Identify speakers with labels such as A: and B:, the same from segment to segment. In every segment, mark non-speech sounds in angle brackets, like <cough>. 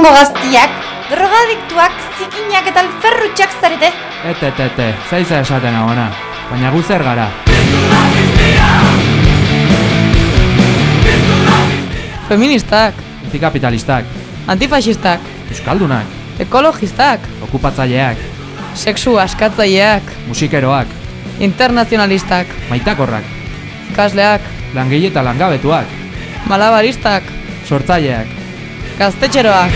A: egungo gaztiak, drogadiktuak, zikinak eta alferrutxak zarete.
B: Ete, ete, ete, zaiza esaten agona, baina gu zer gara.
C: Feministak,
B: Antikapitalistak,
C: antifasistak,
B: euskaldunak,
C: ekologistak,
B: okupatzaileak,
C: sexu askatzaileak,
B: musikeroak,
C: internazionalistak,
B: maitakorrak,
C: ikasleak,
B: langile eta langabetuak,
C: malabaristak,
B: sortzaileak,
C: gaztetxeroak.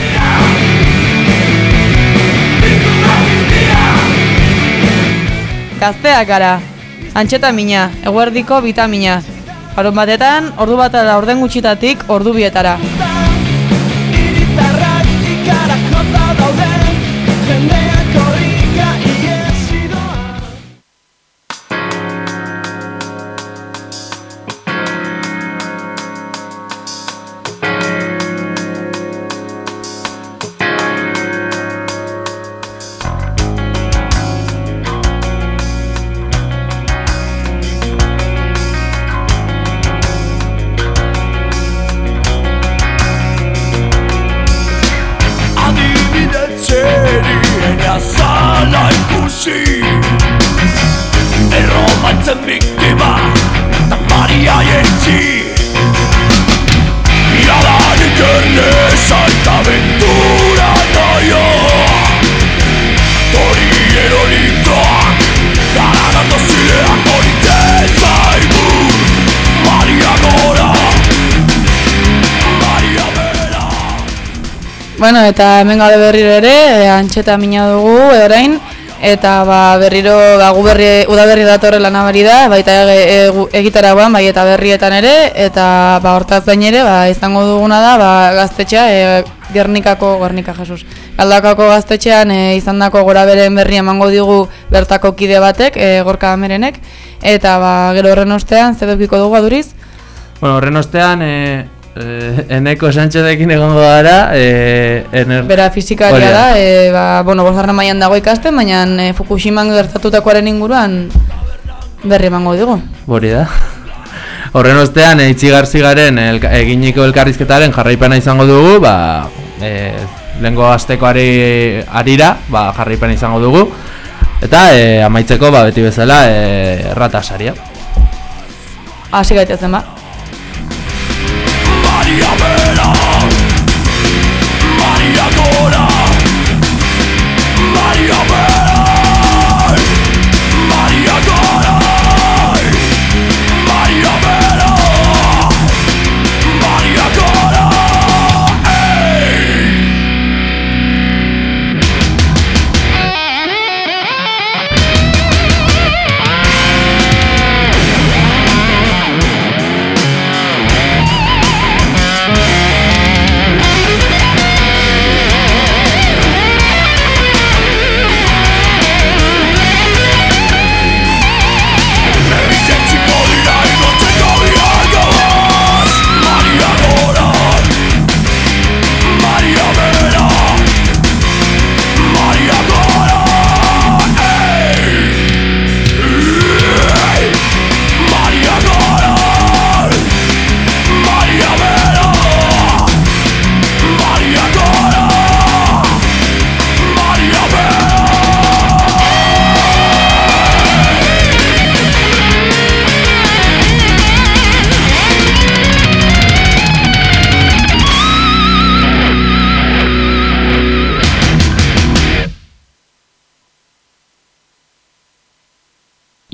C: Gazteak gara, antxetamina, eguerdiko vitamina. Harun batetan, ordu bat eta orden gutxitatik ordu bietara.
D: Iritarrak ikarakota daude Jendeak
C: Bueno, eta hemen gaude berriro ere, e, antxeta mina dugu orain, eta ba, berriro ba, berri, udaberri datorrela nabari da, baita e, e, egitaragoan, bai eta berrietan ere, eta ba, hortaz gain ere, ba, izango duguna da, ba, gaztetxea, e, Gernikako, Gernika Jesus, Galdakako gaztetxean e, izandako gora beren berri emango digu bertako kide batek, e, gorka amerenek, eta ba, gero horren ostean, zedokiko dugu aduriz?
E: Bueno, horren ostean, e, e, Eneko Sánchezekin egongo gara, e, ener...
C: Bera fizikaria
E: Hori da.
C: da, e, ba, bueno, bosgarren mailan dago ikasten, baina e, Fukushiman gertatutakoaren inguruan berri emango digu.
E: Hori da. <laughs> Horren ostean, e, itzigar zigaren elka, eginiko elkarrizketaren jarraipena izango dugu, ba, e, lehengo astekoari arira, ba, jarraipena izango dugu. Eta e, amaitzeko, ba, beti bezala, e, ratasaria.
C: Hasi gaitezen ba.
D: body of me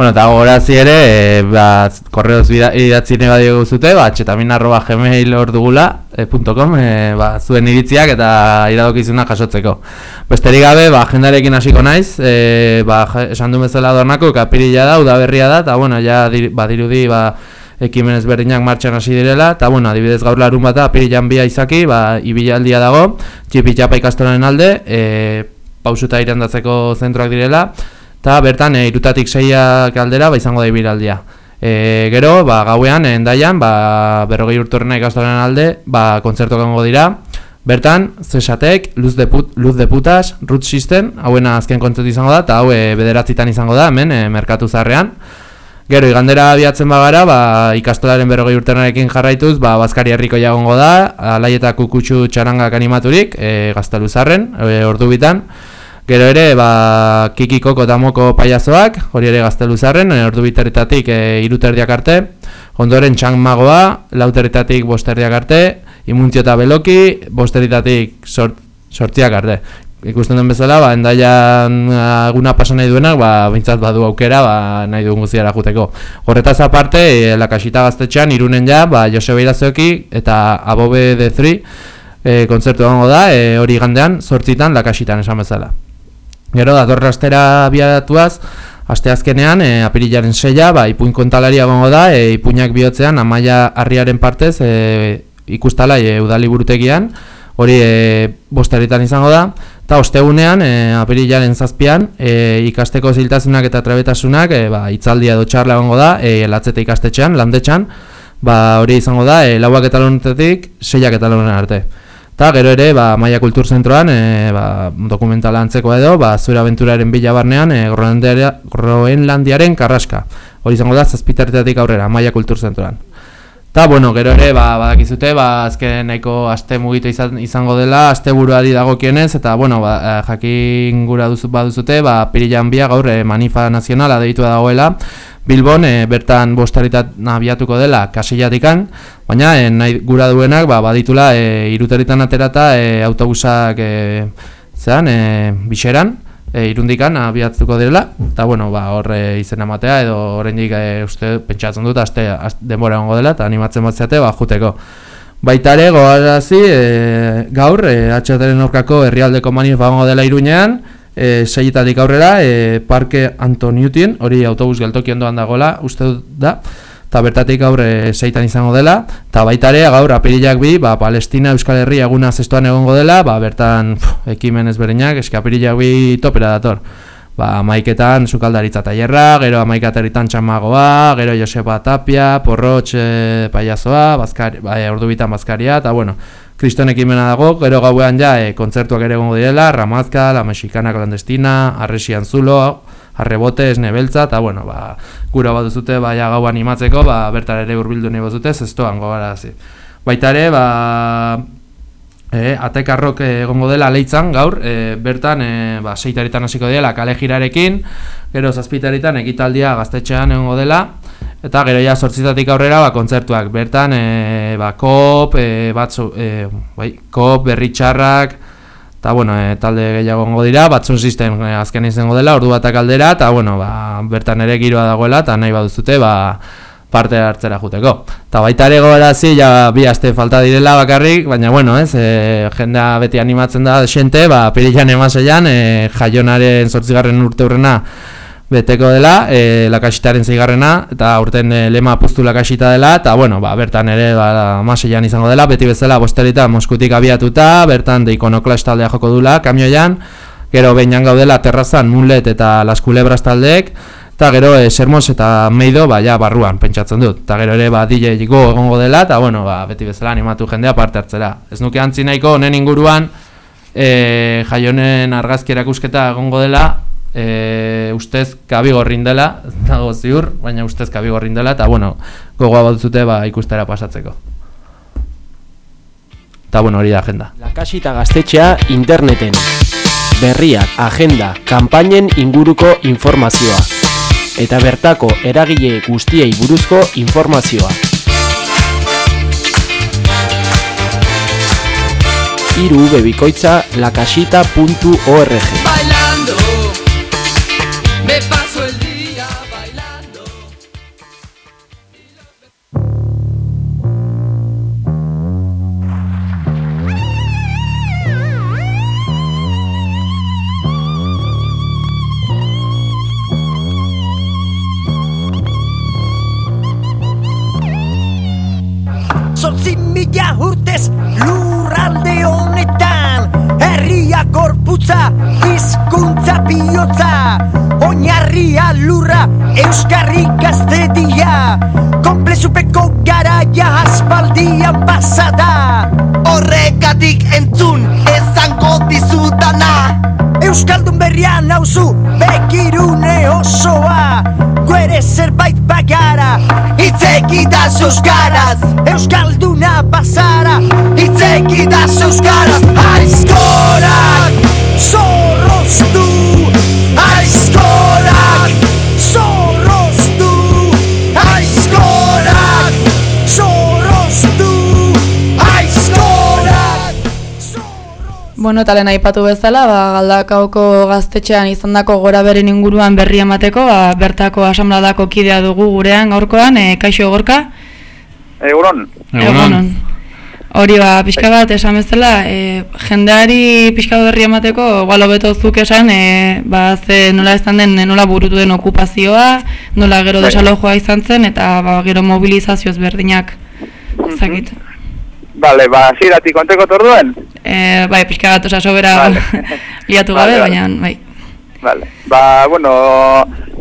E: Bueno, eta gogorazi ere, e, ba, korreoz idatzi nahi badiogu zute, ba, txetamin arroba gmail hor e, .com, e, ba, zuen iritziak eta iradokizunak jasotzeko. Besterik gabe, ba, agendarekin hasiko naiz, e, ba, esan du bezala dornako, kapirila da, udaberria da, eta bueno, ja, dir, badirudi, ba, ekimen ezberdinak martxan hasi direla, eta bueno, adibidez gaur larun bata, apirilan bia izaki, ba, ibilaldia dago, txipi txapa ikastoraren alde, e, pausuta irandatzeko zentroak direla, eta bertan e, irutatik seiak aldera ba, izango da ibilaldia. E, gero, ba, gauean, endaian, ba, berrogei urtorrena ikastoren alde, ba, kontzertuak egongo dira. Bertan, Zesatek, Luz de, Put, Luz de Putas, Root System, hauena azken kontzertu izango da, eta hau e, bederatzitan izango da, hemen, e, merkatu zarrean. Gero, igandera abiatzen bagara, ba, ikastolaren berrogei urternarekin jarraituz, ba, Bazkari herriko jagongo da, alai eta kukutsu txarangak animaturik, e, gazteluzarren, e, ordu bitan. Gero ere, ba, kikikoko eta moko paiazoak, hori ere gazteluzarren, ordu biterritatik e, iruterdiak arte. Ondoren txang magoa, lauterritatik bosterdiak arte, imuntzio eta beloki, bosterritatik sort, sortziak arte. Ikusten den bezala, ba, endaian aguna pasa nahi duenak, ba, bintzat badu aukera, ba, nahi duen guztiara juteko. Horretaz aparte, e, lakasita gaztetxean, irunen ja, ba, Joseba Irazoki eta Abobe de 3 e, kontzertu da, e, hori gandean, sortzitan lakasitan esan bezala. Gero, datorra astera abiatuaz, aste azkenean, e, apirilaren seia, ba, ipuin kontalaria gongo da, e, ipuinak bihotzean, amaia harriaren partez, e, ikustala e, udali burutegian, hori e, bosteritan izango da, eta ostegunean, e, apirilaren zazpian, e, ikasteko ziltasunak eta trebetasunak, e, ba, itzaldia edo txarla gongo da, e, latzete ikastetxean, landetxan, ba, hori izango da, e, lauak eta launetetik, seiak eta launen arte. Eta gero ere, ba, Maia Kultur Zentroan, e, ba, dokumentala antzeko edo, ba, zure aventuraren bila barnean, e, Groenlandiaren karraska. Hori izango da, zazpitarretatik aurrera, Maia Kultur Zentroan. Ta bueno, gero ere, ba, badakizute, ba, azken nahiko aste mugitu izan, izango dela, aste buruari dagokionez eta, bueno, ba, eh, jakin gura duzu, baduzute, ba, pirilan bia gaur, e, manifa nazionala deitu dagoela, Bilbon e, bertan bostaritat nabiatuko dela kasillatikan, baina e, nahi gura duenak ba, baditula e, iruteritan aterata e, autobusak e, zean, e, bixeran, e, irundikan abiatuko dela, eta bueno, ba, horre izena matea edo horrendik e, uste pentsatzen dut, aste, aste denbora egongo dela, eta animatzen batzeate, ba, juteko. Baita ere, goarazi, e, gaur, e, atxateren orkako herrialdeko manif dela irunean, e, seietatik aurrera, e, Parke Antoniutin, hori autobus geltoki ondoan dagoela, uste dut da, eta bertatik aurre seitan izango dela, eta baitare gaur apirilak bi, ba, Palestina Euskal Herria eguna zestuan egongo dela, ba, bertan pff, ekimen ezberdinak, eski apirilak bi topera dator. Ba, maiketan sukaldaritza tailerra, gero amaikateritan txamagoa, gero Joseba Tapia, Porrotx e, paiazoa, bazkari, ba, ordu bitan bazkaria, eta bueno, kriston ekimena dago, gero gauean ja e, kontzertuak ere gongo direla, Ramazka, La Mexicana Clandestina, Arresian Zulo, Arrebote, Esnebeltza, eta bueno, ba, gura bat duzute, ba, ja gau animatzeko, ba, bertar ere urbildu nahi zute, zestoan gogara. Baita ere, ba, e, atekarrok egongo dela leitzan gaur, e, bertan, e, ba, seitaritan hasiko dela, kale girarekin, gero zazpitaritan ekitaldia gaztetxean egongo dela, Eta gero ja sortzitatik aurrera ba, kontzertuak, bertan e, ba, kop, e, batzu, e, bai, kop, berritxarrak, eta bueno, e, talde gehiago gongo dira, batzun sistem e, azken izango dela, ordu batak aldera, eta bueno, ba, bertan ere giroa dagoela, eta nahi baduzute, ba, parte hartzera juteko. Eta baita ere goberazi, ja bi aste falta direla bakarrik, baina bueno, ez, e, jendea beti animatzen da xente, ba, pirilan emaseian, e, jaionaren sortzigarren urte hurrena, beteko dela, e, lakasitaren zeigarrena, eta aurten e, lema apustu lakasita dela, eta bueno, ba, bertan ere ba, maseian izango dela, beti bezala bosterita moskutik abiatuta, bertan de ikonoklas taldea joko dula, kamioian, gero behinan gaudela terrazan, munlet eta las culebras taldeek, eta gero e, sermos eta meido, ba, ja, barruan, pentsatzen dut, eta gero ere, ba, DJ go egongo dela, eta bueno, ba, beti bezala animatu jendea parte hartzera. Ez nuke antzi nahiko, honen inguruan, e, jaionen argazki erakusketa egongo dela, e, ustez kabigorrin dela, dago ziur, baina ustez kabigorrin dela, eta bueno, gogoa bat zute ba, ikustera pasatzeko. Eta bueno, hori da agenda.
F: Lakasita gaztetxea interneten. Berriak, agenda, kanpainen inguruko informazioa. Eta bertako eragile guztiei buruzko informazioa. Iru bebikoitza lakasita.org
G: mila urtez lurralde honetan Herria gorputza, hizkuntza bihotza Oinarria lurra Euskarri gaztedia Komplezupeko garaia aspaldian pasada.
H: Horrekatik entzun ezango dizutana
G: Euskaldun berrian nauzu begirune osoa Guere zerbait
H: Itzekitaz euskaraz
G: Euskalduna bazara
H: Itzekitaz euskaraz
G: Aizkorak zorroztu
C: Bueno, talen aipatu bezala, ba, galdakaoko gaztetxean izandako gora beren inguruan berri emateko, ba, bertako asambladako kidea dugu gurean gaurkoan, e, kaixo gorka?
I: Egunon.
B: Egunon.
C: Hori ba, pixka bat esan bezala, e, jendeari pixka berri emateko, igual hobeto zuk esan, e, ba, ze nola ezan den, nola burutu den okupazioa, nola gero
I: Bai.
C: desalojoa izan zen, eta ba, gero mobilizazioz berdinak, ezakit.
I: Vale, ba, ziratik konteko torduen?
C: E, bai, pixka bat, osa sobera
I: Vale. <laughs>
C: liatu
I: Vale,
C: gabe,
I: vale.
C: baina, bai.
I: Vale. Ba, bueno,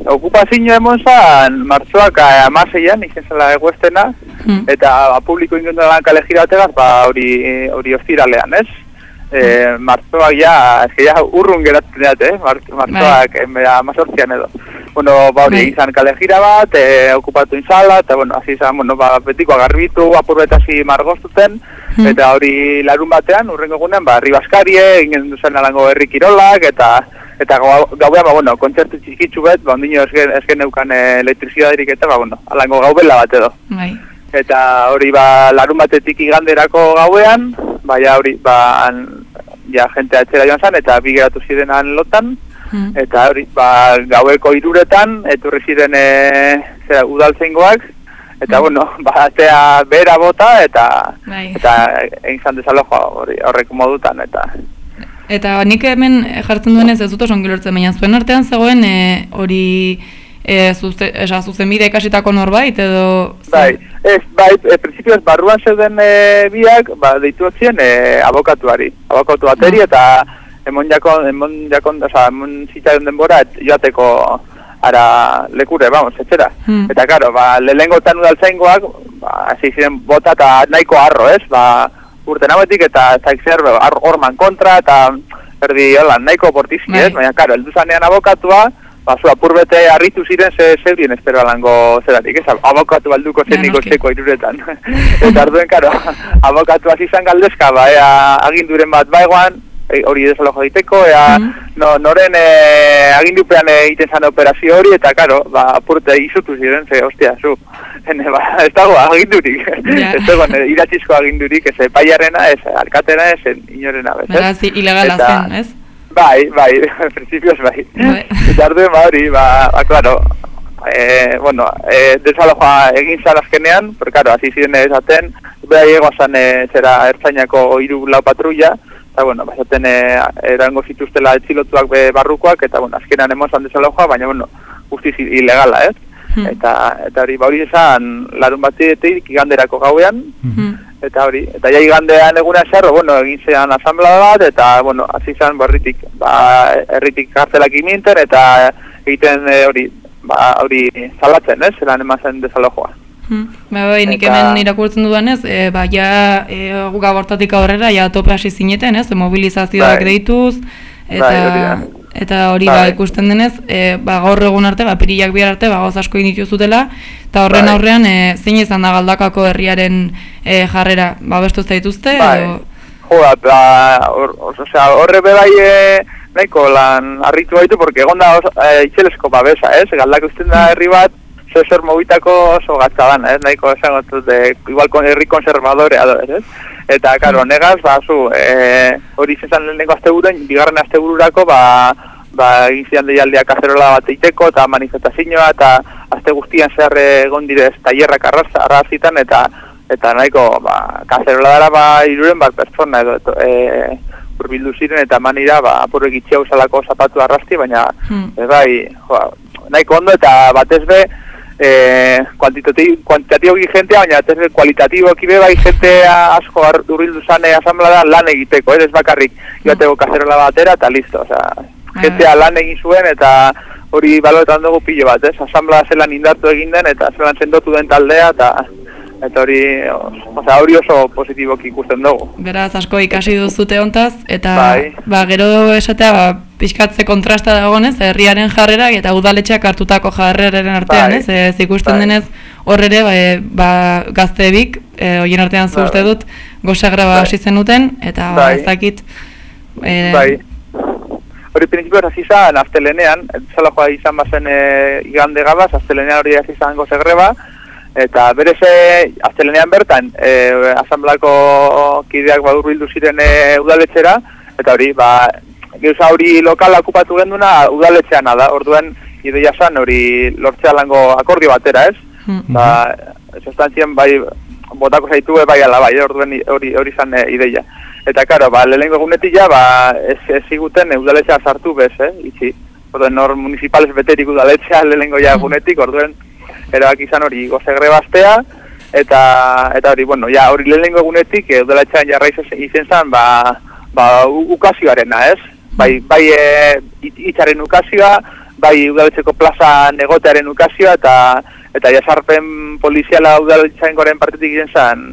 I: okupazio emon zan, martzoak amaseian, izen zela eguestena,
C: Hmm.
I: eta ba, publiko ingendu lan kale jirategaz, ba, hori, hori ostiralean, ez? E, martzoak ja, ez que ja urrun geratzen dut, eh? Mart, martzoak bai. amazortzian edo. Bueno, ba, hori,
C: Bai.
I: izan kale jira bat, e, okupatu inzala, eta bueno, hasi izan, bueno, ba, betiko garbitu, apurbetasi margoztuten,
C: Hmm.
I: eta hori larun batean, urrengo egunean, ba, ribaskarie, ingen duzen alango herri kirolak, eta eta gau- gauean, ba, bueno, kontzertu txikitsu bet, ba, ondino esken, esken neukan e, elektrizidadirik eta, ba, bueno, alango gaubela bat edo.
C: Bai.
I: Eta hori, ba, larun batetik iganderako gauean, ba, ja, hori, ba, an, ja, jente atxera joan zan, eta bi geratu zirenan lotan,
C: Hmm.
I: eta hori, ba, gaueko iruretan, eturri ziren, e, zera, udaltzengoak, eta, bueno, ba, atea bera bota, eta,
C: Bai.
I: eta egin zan desalojoa hori, horrek modutan, eta,
C: Eta nik hemen jartzen duenez ez dut oso ongi ulertzen, baina zuen artean zegoen e, hori e, zuze, esa, zuzenbide ikasitako norbait edo...
I: Bai, ez, bai, e, prinsipioz barruan zeuden e, biak, ba, deitu zien e, abokatuari, abokatu bateri, eta emon jakon, emon jakon, oza, emon zitzaion denbora, et, joateko ara lekure, vamos, etxera.
C: Hmm.
I: Eta, karo, ba, lehengotan udaltzaingoak, ba, hasi ziren bota eta nahiko harro, ez, ba, urten hauetik, eta ez dakit zer, ba, horman kontra, eta erdi, hola, nahiko bortizki,
C: Bai.
I: ez, baina, karo, heldu zanean abokatua, ba, zu apurbete harritu ziren ze zeudien espero alango zeratik, ez, abokatu balduko zen niko
C: noski.
I: txeko iruretan. <laughs> eta arduen, karo, <laughs> abokatu hasi izan galdezka, ba, ea, aginduren bat baegoan, e, hori desalojo diteko, ea,
C: Mhm.
I: no, noren e, agindupean e, egiten zan operazio hori, eta karo, ba, apurte izutu ziren, ze, ostia, zu, <laughs> ene, ba, ez dago agindurik,
C: Ja. <laughs>
I: ez dago e, idatzizko agindurik, ez epaiarena, ez alkatena, ez inorena, bez, ez?
C: Beraz, ilegala zen, ez?
I: Bai, bai, <laughs> principios bai.
C: Bai.
I: Eta arduen ba hori, ba, ba, claro, eh, bueno, eh, desalojoa egin zan azkenean, pero claro, hasi ziren esaten, beha llegoa zan eh, zera ertzainako hiru lau patrulla, eta bueno, ba, esaten eh, erango zituztela etxilotuak be barrukoak, eta bueno, azkenean emon zan desalojoa, baina bueno, guztiz ilegala, ez?
C: Hmm.
I: Eta, eta hori, ba hori esan larun batetik iganderako gauean,
C: Hmm.
I: eta hori, eta ja igandean eguna zerro, bueno, egin zean asamblea bat, eta, bueno, hasi izan barritik, ba, herritik kartelak iminten, eta egiten e, hori, ba, hori salatzen, ez, zelan eman zen desalojoa.
C: Hmm. Ba, bai, nik
I: Eta-
C: hemen irakurtzen dudanez, e, ba, ja, e, gabortatik aurrera, ja, tope hasi zineten, ez, mobilizazioak
I: Bai.
C: deituz, eta,
I: Bai,
C: eta hori
I: Bai.
C: ba, ikusten denez, e, ba, gaur egun arte, ba, pirilak bihar arte, ba, gauz asko egin dituzutela, eta horren
I: Bai.
C: aurrean, e, zein izan da galdakako herriaren e, jarrera, ba, bestu zaituzte,
I: Bai.
C: edo...
I: Joa, ba, or, osea, horre be bai e, nahiko lan harritu baitu, porque egon da e, itxelesko babesa, ez? Galdak usten da herri bat, zer zer mobitako oso gatza dana, ez? Nahiko esango dut, de, igual kon, herri konservadorea do, ez? Eta, karo, negaz, ba, zu, e, hori izan lehenengo azte bigarren azte bururako, ba, ba, egin zidan deialdia kazerola bat eiteko, eta manifestazioa, eta azte guztian zer egon direz tailerrak arraz, arrazitan, eta eta nahiko, ba, kazerola dara, ba, iruren bat pertsona edo, eto, e, urbildu ziren, eta manira, ba, apurrek itxia usalako zapatu arrasti, baina,
C: Hmm.
I: ez bai, joa, nahiko ondo, eta batez be, e, kuantitatibo, kuantitatiboki jentea, baina be, kualitatiboki be, bai jentea asko urbildu zane asamblea lan egiteko, eh, ez bakarrik, joateko kazerola batera, eta listo, osea,
C: Bai,
I: jentea lan egin zuen, eta hori baloetan dugu pilo bat, ez? Asamblea zelan indartu egin den eta zelan sendotu den taldea eta eta hori, osea, hori oso positiboki ikusten dugu.
C: Beraz, asko ikasi duzute hontaz, eta
I: Bai.
C: ba, gero esatea, ba, pixkatze kontrasta dagoenez, herriaren jarrerak eta udaletxeak hartutako jarreraren artean,
I: Bai.
C: ez? Ez ikusten
I: Bai.
C: denez, hor ere, ba, e, ba, gaztebik, e, horien artean zu
I: Bai.
C: uste dut, gozagraba
I: Bai.
C: hasi zenuten, eta ba,
I: Bai.
C: ez dakit, e,
I: Bai. Hori prinsipioz hasi izan astelenean, zela joa izan bazen e, igande gabaz, astelenean hori hasi izan goze greba, eta berez e, astelenean bertan e, asamblako kideak badur bildu ziren e, udaletxera, eta hori, ba, gauza hori lokala okupatu genduna udaletxeana da, orduen ideia zan hori lortzea lango akordio batera, ez?
C: Hmm.
I: Ba, sustantzien bai botako zaitu bai ala bai, orduen hori hori izan e, ideia. Eta karo, ba, lehenengo egunetik ja, ba, ez, ez ziguten udaletxea sartu bez, eh, itxi. Orduen hor municipales beterik udaletxea lehenengo ja egunetik, orduen erabak izan hori goze grebastea, eta, eta hori, bueno, ja, hori lehenengo egunetik e, udaletxean jarraiz izen zen, ba, ba, ukazioarena, ez? Bai, bai e, it- itxaren ukazioa, bai udaletxeko plaza negotearen ukazioa, eta eta jasarpen poliziala udaletxean goren partetik izen zen,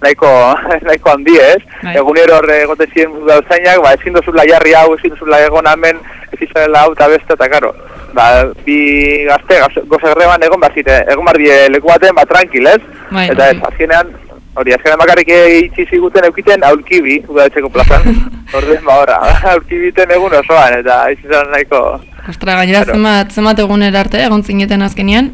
I: nahiko, <laughs> nahiko handi ez,
C: Bai.
I: egunero hor egote ziren udaltzainak, ba, ezin dozula jarri hau, ezin dozula egon hemen, ez izanela hau eta beste, eta karo, ba, bi gazte, gaz- goze greban egon behar zite, egon behar die leku baten, ba, tranquil ez,
C: Bai,
I: eta ez,
C: noski.
I: azkenean, hori, azkenean bakarrik itxi ziguten eukiten aulkibi, udaletxeko plazan, <laughs> orduen ba, ora, <laughs> aulkibiten egun osoan, eta izan nahiko,
C: Ostra, gainera
I: Claro.
C: zenbat, zenbat egunera arte, egon zineten azkenian,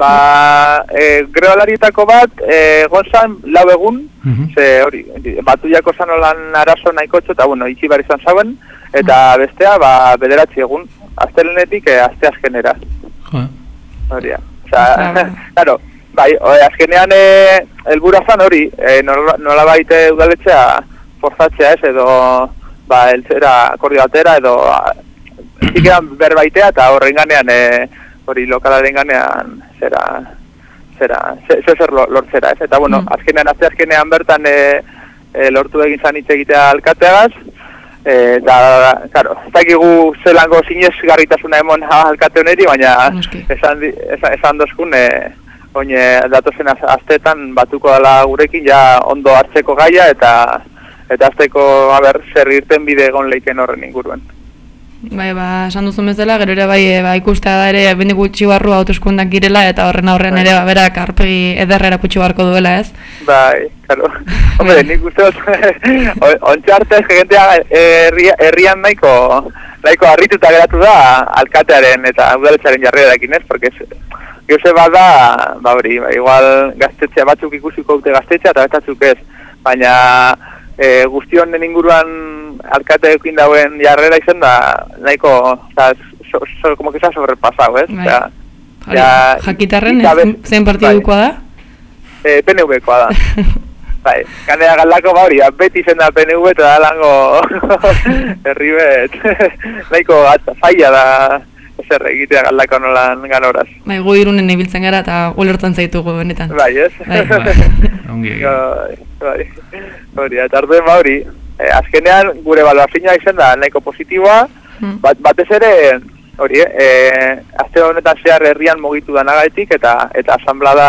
I: Ba, e, grebalarietako bat, e, gonzan lau egun,
B: Mhm.
I: ze hori, batu jako zan olan arazo nahiko txo, eta bueno, itxi bar izan zauen, eta bestea, ba, bederatzi egun, aztelenetik e, azte azkenera,
B: Jo.
I: hori da. Osa, <laughs>
C: Ostra,
I: claro, bai, o, azkenean e, elbura zan hori, e, nola, nola baite udaletxea forzatzea ez, edo, ba, eltzera akordio batera, edo, a, zikeran <clears throat> berbaitea, eta horren ganean, e, hori lokalaren ganean, zera, zera, ze, ze zer lo- lortzera, ez? Eta, bueno,
C: Mm.
I: azkenean, azte azkenean bertan e, e, lortu egin zan hitz egitea alkateagaz, e, eta, karo, ez dakigu zelango zinez garritasuna emon alkate honeri, baina
C: Noski.
I: esan, esan, esan dozkun, e, oine datozen az- asteetan batuko dela gurekin ja ondo hartzeko gaia eta eta azteko, haber, zer irten bide egon leiken horren inguruen.
C: Bai, ba, esan duzun bezala, gero ere bai, e, ba, ikustea da ere, bendik gutxi barru hauteskundak girela, eta horren aurrean
I: Bai.
C: ere, ba, berak arpegi ederrera putxu barko duela, ez?
I: Bai, claro. <laughs> Hombre, nik uste dut, <laughs> o- ontsa arte jentea herria- herrian nahiko, nahiko harrituta geratu da alkatearen eta udaletxaren jarrerarekin ez, porque ez, Geuse bat da, ba hori, ba, igual gaztetxea batzuk ikusiko dute gaztetxea eta bestatzuk ez, baina e, guztion inguruan alkateekin dauen jarrera izan da nahiko, oza, so, so, como que se ha sobrepasado, ez?
C: Bai.
I: Ja,
C: jakitarren,
I: ja, be-
C: zein partidukoa da?
I: Eh, PNV-koa da. <laughs> bai, ganea galdako ba hori, beti zen da PNV eta da lango <laughs> herri bet. <laughs> Nahiko atza, faia da ezer egitea galdako nolan ganoraz.
C: Bai, gu irunen ibiltzen gara eta ulertzen zaitugu benetan.
I: Bai, ez?
C: Bai.
B: Bai, <laughs> ongi.
I: Bai, bai. Hori, eta arduen ba hori, eh, azkenean gure baloazioa izan da nahiko positiboa,
C: Hmm.
I: bat, batez ere, hori, eh, azte honetan zehar herrian mugitu danagaitik eta eta asamblada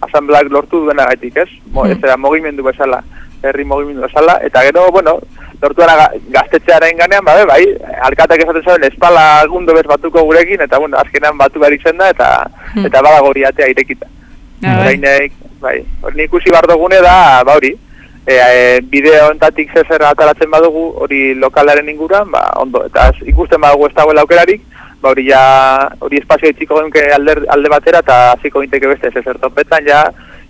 I: asamblak lortu duenagaitik, ez? Mo,
C: Hmm.
I: ez era, mugimendu bezala, herri mugimendu bezala, eta gero, bueno, lortu dana ga- gaztetxearen ganean, babe, bai, alkatak esaten zuen, espala gundo bez batuko gurekin, eta bueno, azkenean batu behar izan da, eta,
C: Hmm.
I: eta badago hori atea irekita.
C: Ja, bai.
I: Orain, eh, bai, hori ikusi bar dugune da, ba hori, e, e, bideo ontatik zezer ataratzen badugu hori lokalaren inguruan, ba, ondo, eta ikusten badugu ez dagoela aukerarik, ba hori ja, hori espazio itxiko genke alde, alde batera, eta hasiko ginteke beste zezer topetan, ja,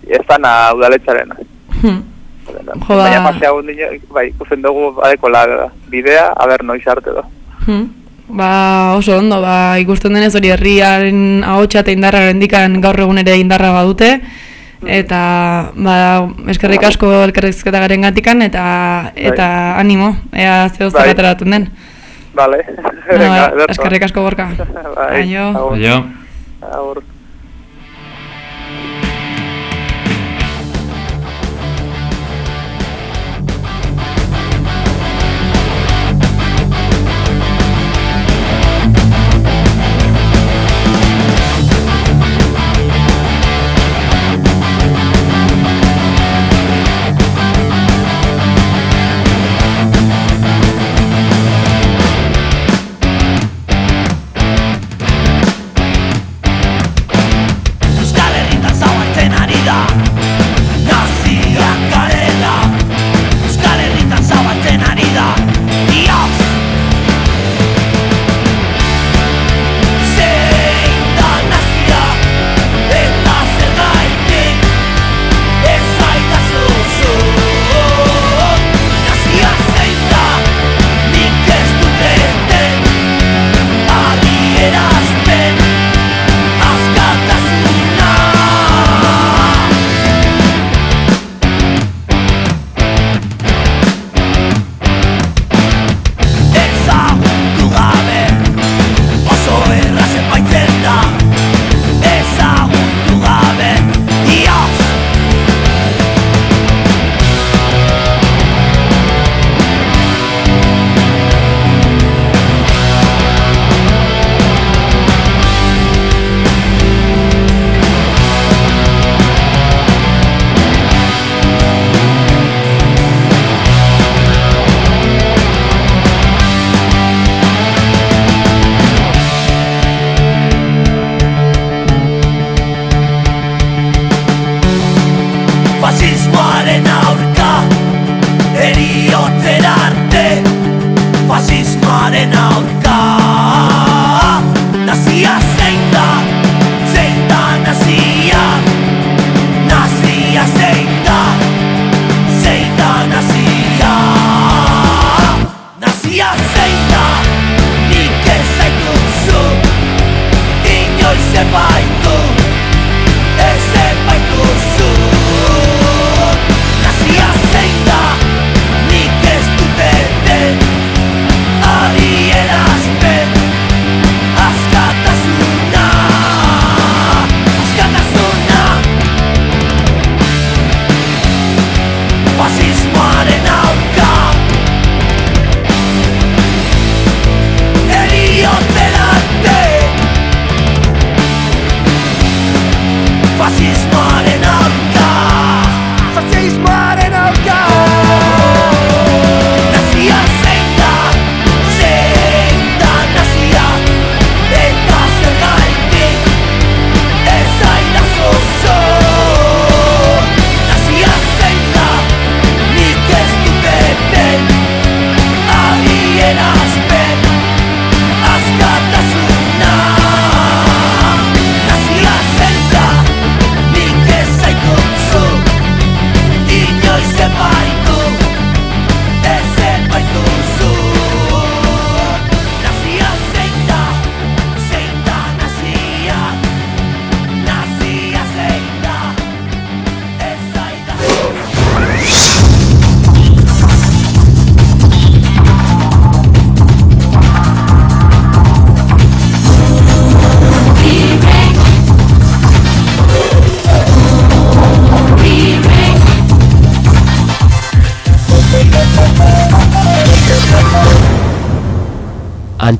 I: ez dana udaletxarena.
C: Hmm. Jo, ba-
I: Baina pasea hundine, bai, ikusten dugu badekola bidea, aber noiz arte do.
C: Hmm. Ba, oso ondo, ba, ikusten denez hori herriaren ahotsa eta indarra rendikan gaur egun ere indarra badute, eta ba, eskerrik asko elkarrizketa garen gatikan, eta, eta animo, ea zehuz
I: Bai.
C: ateratzen den.
I: Vale,
C: No, <laughs> ba,
I: ederto.
C: eskerrik asko gorka. <laughs>
I: Bai,
C: Aio.
B: Aio.
I: Agur.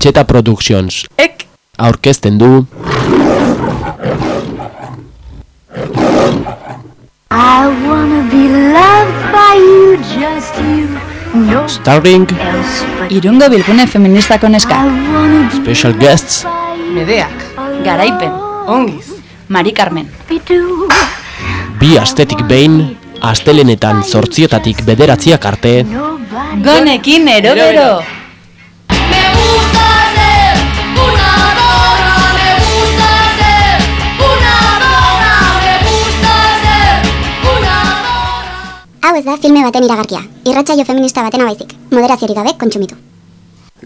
F: Antxeta Productions
C: Ek!
F: aurkezten du
J: I wanna be loved by you, just you. No
F: Starring
C: Irungo bilgune feministako neska.
J: I wanna be
F: Special Guests
C: Medeak, garaipen, ongiz, Mari Carmen.
F: bi astetik behin astelenetan zortzietatik bederatziak arte
C: Gonekin erobero!
K: Hau ez da filme baten iragarkia. Irratsaio feminista batena baizik. Moderaziorik gabe kontsumitu.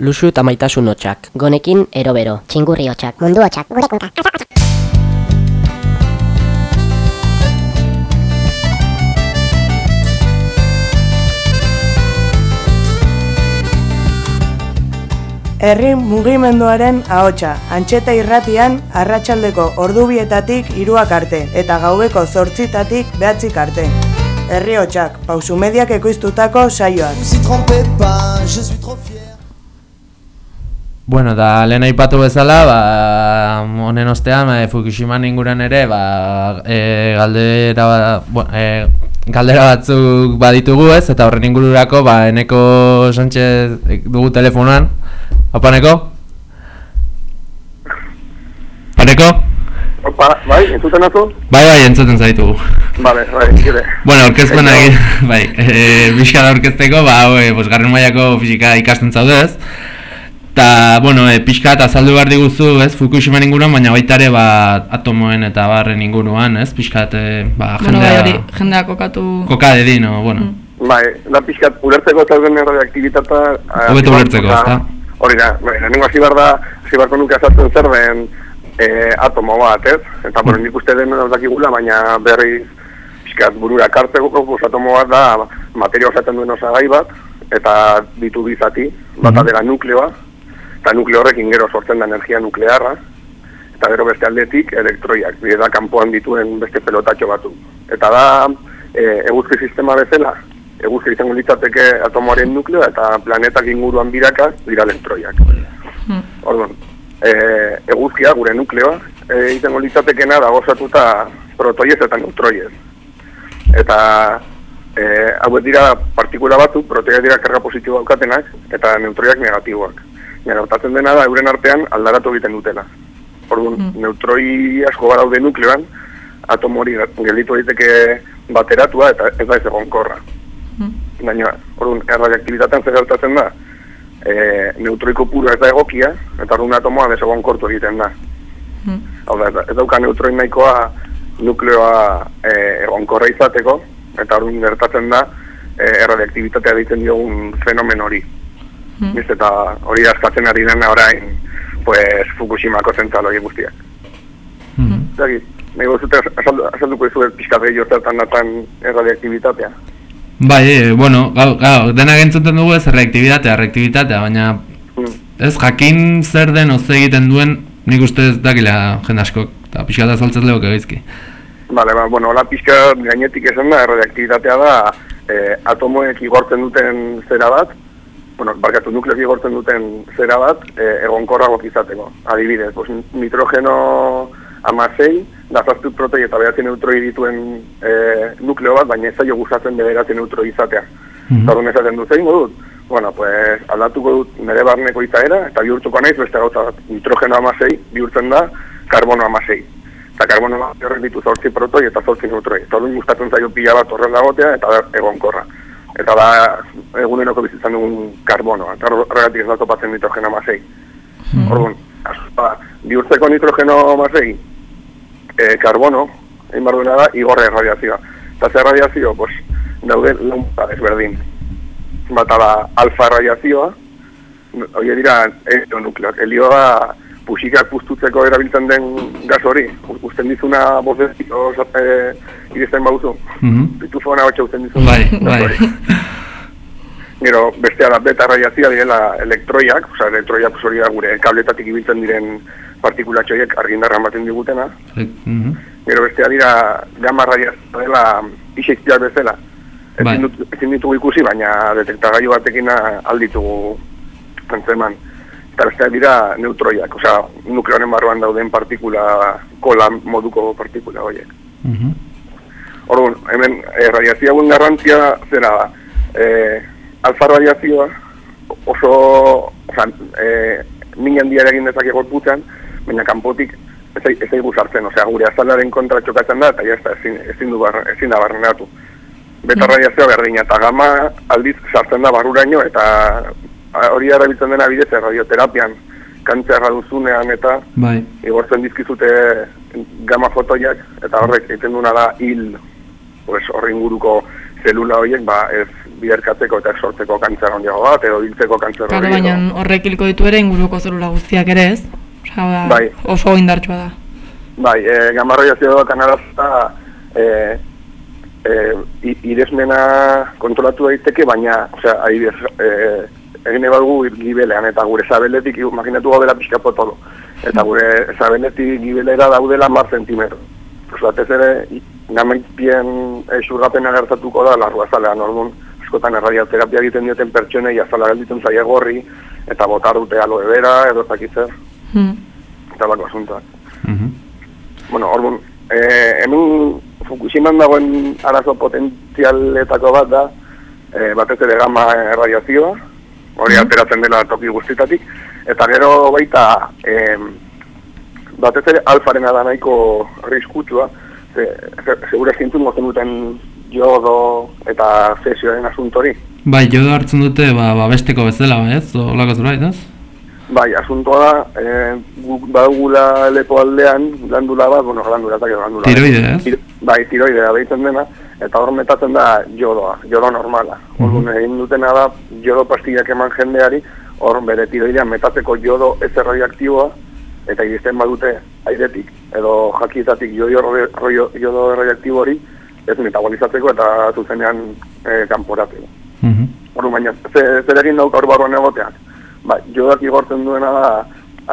L: Luxu eta maitasun hotxak. Gonekin erobero.
K: Txingurri hotxak, mundu hotxak, gure kunka.
M: Herri mugimenduaren ahotsa, antxeta irratian arratsaldeko ordubietatik hiruak arte eta gaubeko zortzitatik behatzik arte. Herri hotxak, pausu mediak ekoiztutako saioak.
E: Bueno, eta lehen aipatu bezala, ba, honen ostean, e, Fukushima inguran ere, ba, e, galdera, ba- bu- e, galdera batzuk baditugu ez, eta horren ingururako, ba, Eneko Sánchez e, dugu telefonoan. Opa, Neko? Paneko?
N: Opa, bai, entzuten nazu?
E: Bai, bai, entzuten zaitugu.
N: Bale, bai, gire.
E: Bueno, aurkezpena egin, <laughs> bai, e, bizkara aurkezteko, ba, hau, e, bosgarren mailako fisika ikasten zaude, ez? Ta, bueno, e, pixka eta azaldu behar diguzu, ez, Fukushima inguruan, baina baita ere, ba, atomoen eta barren inguruan, ez, pixka e, ba,
C: Bueno, bai,
E: jendea,
C: hori, jendea kokatu...
E: koka dedin, o, bueno,
N: Bai, da pixkat ulertzeko zauden radioaktibitatea...
E: hobeto ulertzeko, ezta?
N: Hori da, bai, lehenengo hasi behar da, hasi beharko nuke azaltzen zer den e, atomo bat, ez? Eta, bueno, nik uste den dakigula, baina berriz pixkat burura kartzeko, pues, atomo bat da materia osatzen duen osagai bat, eta ditu bizati, bata dela nukleoa, eta nukleo horrekin gero sortzen da energia nuklearra, eta gero beste aldetik elektroiak, bide da kanpoan dituen beste pelotatxo batu. Eta da, e, eguzki sistema bezala, eguzki izango litzateke atomoaren nukleo eta planetak inguruan biraka dira elektroiak. Orduan, e, eguzkia, gure nukleoa, e, izango litzatekena da gozatuta protoiez eta neutroiez. Eta e, hauek dira partikula batzuk, protoiak dira karga positibo daukatenak, eta neutroiak negatiboak. Gertatzen dena da euren artean aldaratu egiten dutela. Orduan, neutroi asko badaude nukleoan, atomori gelditu daiteke bateratua eta ez da ez egonkorra. Baina, orduan, erradioaktibitatean zer gertatzen da, e, neutroiko puro ez da egokia, eta orduan atomoa desegonkortu egiten da. Hau da, ez dauka neutroin nahikoa nukleoa e, egonkorra izateko, eta orduan gertatzen da, e, erradioaktibitatea ditzen diogun fenomen hori.
C: Hmm.
N: Biz eta hori askatzen ari dena orain, pues, Fukushimako zentral hori guztiak. Zagi, nahi gozute azalduko izu pixka gehiago zertan datan erradioaktibitatea.
E: Bai, e, bueno, gau, gau, denak entzuten dugu ez reaktibitatea, reaktibitatea, baina ez jakin zer den oze egiten duen nik uste ez dakila jende askok, eta pixka da zaltzez lehok egizki.
N: Vale, ba, bueno, hola pixka gainetik esan da, erradioaktibitatea da eh, atomoek igortzen duten zera bat, bueno, barkatu nukleoek igortzen duten zera bat, eh, egonkorragok izateko. Adibidez, pues, nitrogeno amasei, da zaztu protei eta behatzi neutroi dituen eh, nukleo bat, baina ez zailo gustatzen bederatzi neutroi izatea. Mm esaten dut, zein dut? Bueno, pues, aldatuko dut nire barneko izaera, eta bihurtuko naiz beste gauza bat. Nitrogeno amasei bihurtzen da, karbono amasei. Eta karbono amasei horrek ditu zortzi protoi eta zortzi neutroi. Eta gustatzen zaio pila bat horrela gotea eta da egonkorra. Eta da eguneroko bizitzan dugun karbonoa. Eta horregatik ez da topatzen nitrogeno amasei. Orduan, ba, bihurtzeko nitrogeno amasei, e, karbono, egin duena da, igorre radiazioa. Eta zer radiazio, pues, daude launpa desberdin. Bata da, alfa radiazioa, hori dira helionukleoak. Helioa puxikak puztutzeko erabiltzen den gas hori, usten dizuna bozezio e, iristen bauzu.
E: Mhm.
N: Pitufona batxe usten dizuna.
E: Bai, bai.
N: Gero, bestea da beta radiazioa direla elektroiak, oza, elektroiak hori da gure kabletatik ibiltzen diren partikulatxoiek argindarra ematen digutena.
E: Mhm.
N: Gero bestea dira gamma radiazioa dela isektiak bezala.
E: Bai.
N: Ezin, dut, ezin ditugu ikusi, baina detektagailu batekin alditugu antzeman. Eta besteak dira neutroiak, osea, nukleoaren barruan dauden partikula, kola moduko partikula horiek.
E: Mhm.
N: Orduan, hemen eh, radiazioa garrantzia zera da. Eh, alfa radiazioa oso, oza, eh, min handia eragin dezake gorputzen, baina kanpotik ez zai- ez zaigu sartzen, osea, gure azalaren kontra txokatzen da, eta ja, ezin, ezin, du bar, ezin da barrenatu. Beta radiazioa berdina, eta gama aldiz sartzen da barruraino, eta hori erabiltzen dena bidez, radioterapian, kantzerra duzunean eta
E: Bai.
N: igortzen dizkizute gama fotoiak, eta horrek egiten duna da hil, pues, horri inguruko zelula horiek, ba, ez biderkatzeko eta sortzeko kantzer handiago bat, edo hiltzeko kantzer
C: Claro,
N: hori.
C: baina horrek hilko ditu ere inguruko zelula guztiak ere ez. Osea, da,
N: Bai.
C: oso indartsua da.
N: Bai, e, gamma radiazioa da kanaraza e, e, i- iresmena kontrolatu daiteke, baina, osea, adibidez, e, egin badugu gibelean, eta gure zabeletik, imaginatu gaudela pixka potolo, eta gure zabeletik gibelera daudela mar zentimetro. Pues batez ere, i- gamaitien e, xurgapena gertatuko da larru azalean, orduan, askotan erradioterapia egiten dioten pertsonei azala gelditzen zaie gorri, eta botar dute aloe vera, edo ez dakit zer,
C: Hmm.
N: eta bako asuntoak.
E: Mhm.
N: Bueno, orduan, eh, hemen Fukushiman dagoen arazo potentzialetako bat da, eh, batez ere gamma erradiazioa, hori ateratzen dela toki guztitatik, eta gero baita, eh, batez ere alfarena da nahiko riskutsua, ze, ze, segura zintzun gozen duten jodo eta zesioaren asuntori.
E: Bai, jodo hartzen dute, ba, babesteko bezala, ez? Olako zerbait, ez?
N: Bai, asuntoa da, eh, guk badugula lepo aldean, glandula bat, bueno, glandula eta glandula.
E: Tiroide, ez?
N: Tir, bai, tiroidea deitzen dena, eta hor metatzen da jodoa, jodo normala. Orduan egin dutena da, jodo pastillak eman jendeari, hor bere tiroidean metatzeko jodo ez erradioaktiboa, eta iristen badute airetik, edo jakietatik jodo, jodo erradioaktibo hori, ez metabolizatzeko eta zuzenean e, kanporatzeko.
E: Mhm.
N: Ordu baina, ze, zer egin dauka hor barruan egoteak? Ba, jodak igortzen duena da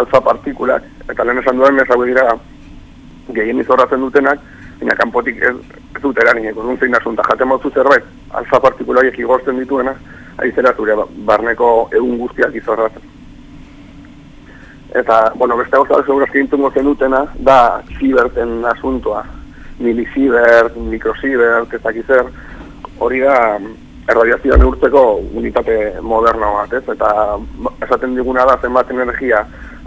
N: alfa partikulak, eta lehen esan duen mezago dira gehien izorratzen dutenak, baina kanpotik ez, ez dut eraginek, orduan zein asunta, jaten mozu zerbait, alfa partikulaiek igortzen dituena, ari zera zure ba- barneko egun guztiak izorratzen. Eta, bueno, beste gauza segurazki intungo zen dutena, da ziberten asuntoa. Milisibert, mikrosibert, ez hori da erradiazioa neurtzeko unitate moderno bat, ez? Eta esaten diguna da zenbat energia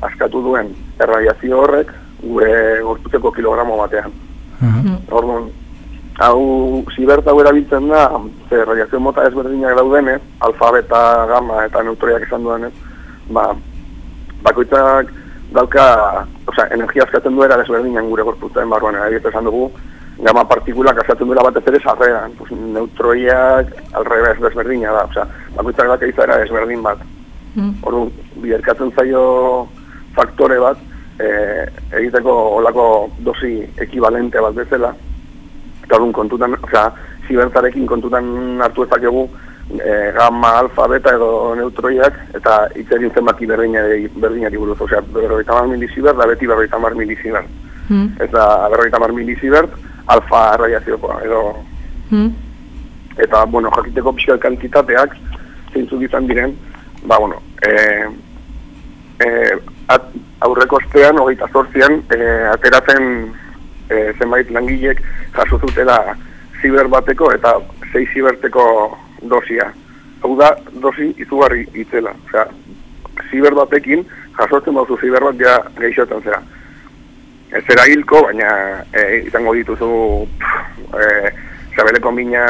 N: askatu duen erradiazio horrek gure gorputzeko kilogramo batean. Orduan, hau ziberta hau erabiltzen da, ze radiazio mota ezberdinak daudenez, alfa, beta, gamma eta neutroiak esan duenez, ba, bakoitzak dauka, osea, energia askatzen duera desberdinan gure gorputzen barruan, egiet esan dugu, gama partikulas askatzen duela batez ere sarrean, pues, neutroiak alrebez desberdina da, osea, bakoitzak dauka izaera desberdin bat.
C: Mm.
N: Ordu, biderkatzen zaio faktore bat, e, egiteko olako dosi ekibalente bat bezala, eta orduan kontutan, osea, zibertarekin kontutan hartu ezakegu e, gamma, alfa, beta edo neutroiak, eta hitz egin zenbaki berdinari, berdinari buruz, osea, berroita mar milizibert, da beti berroita mar milizibert.
C: Mm.
N: Ez da, berroita mar milizibert, alfa radiaziokoa, edo,
C: Mm.
N: eta, bueno, jakiteko pixka kantitateak, zeintzuk izan diren, ba, bueno, e, e, at, aurreko ostean, hogeita zortzian, e, ateratzen e, zenbait langilek jaso zutela ziber bateko eta sei ziberteko dosia. Hau da, dosi izugarri itzela. Osea, ziber batekin jasotzen bauzu ziber bat ja geixotan zera. Ez zera hilko, baina e, izango dituzu pff, e, sabeleko mina,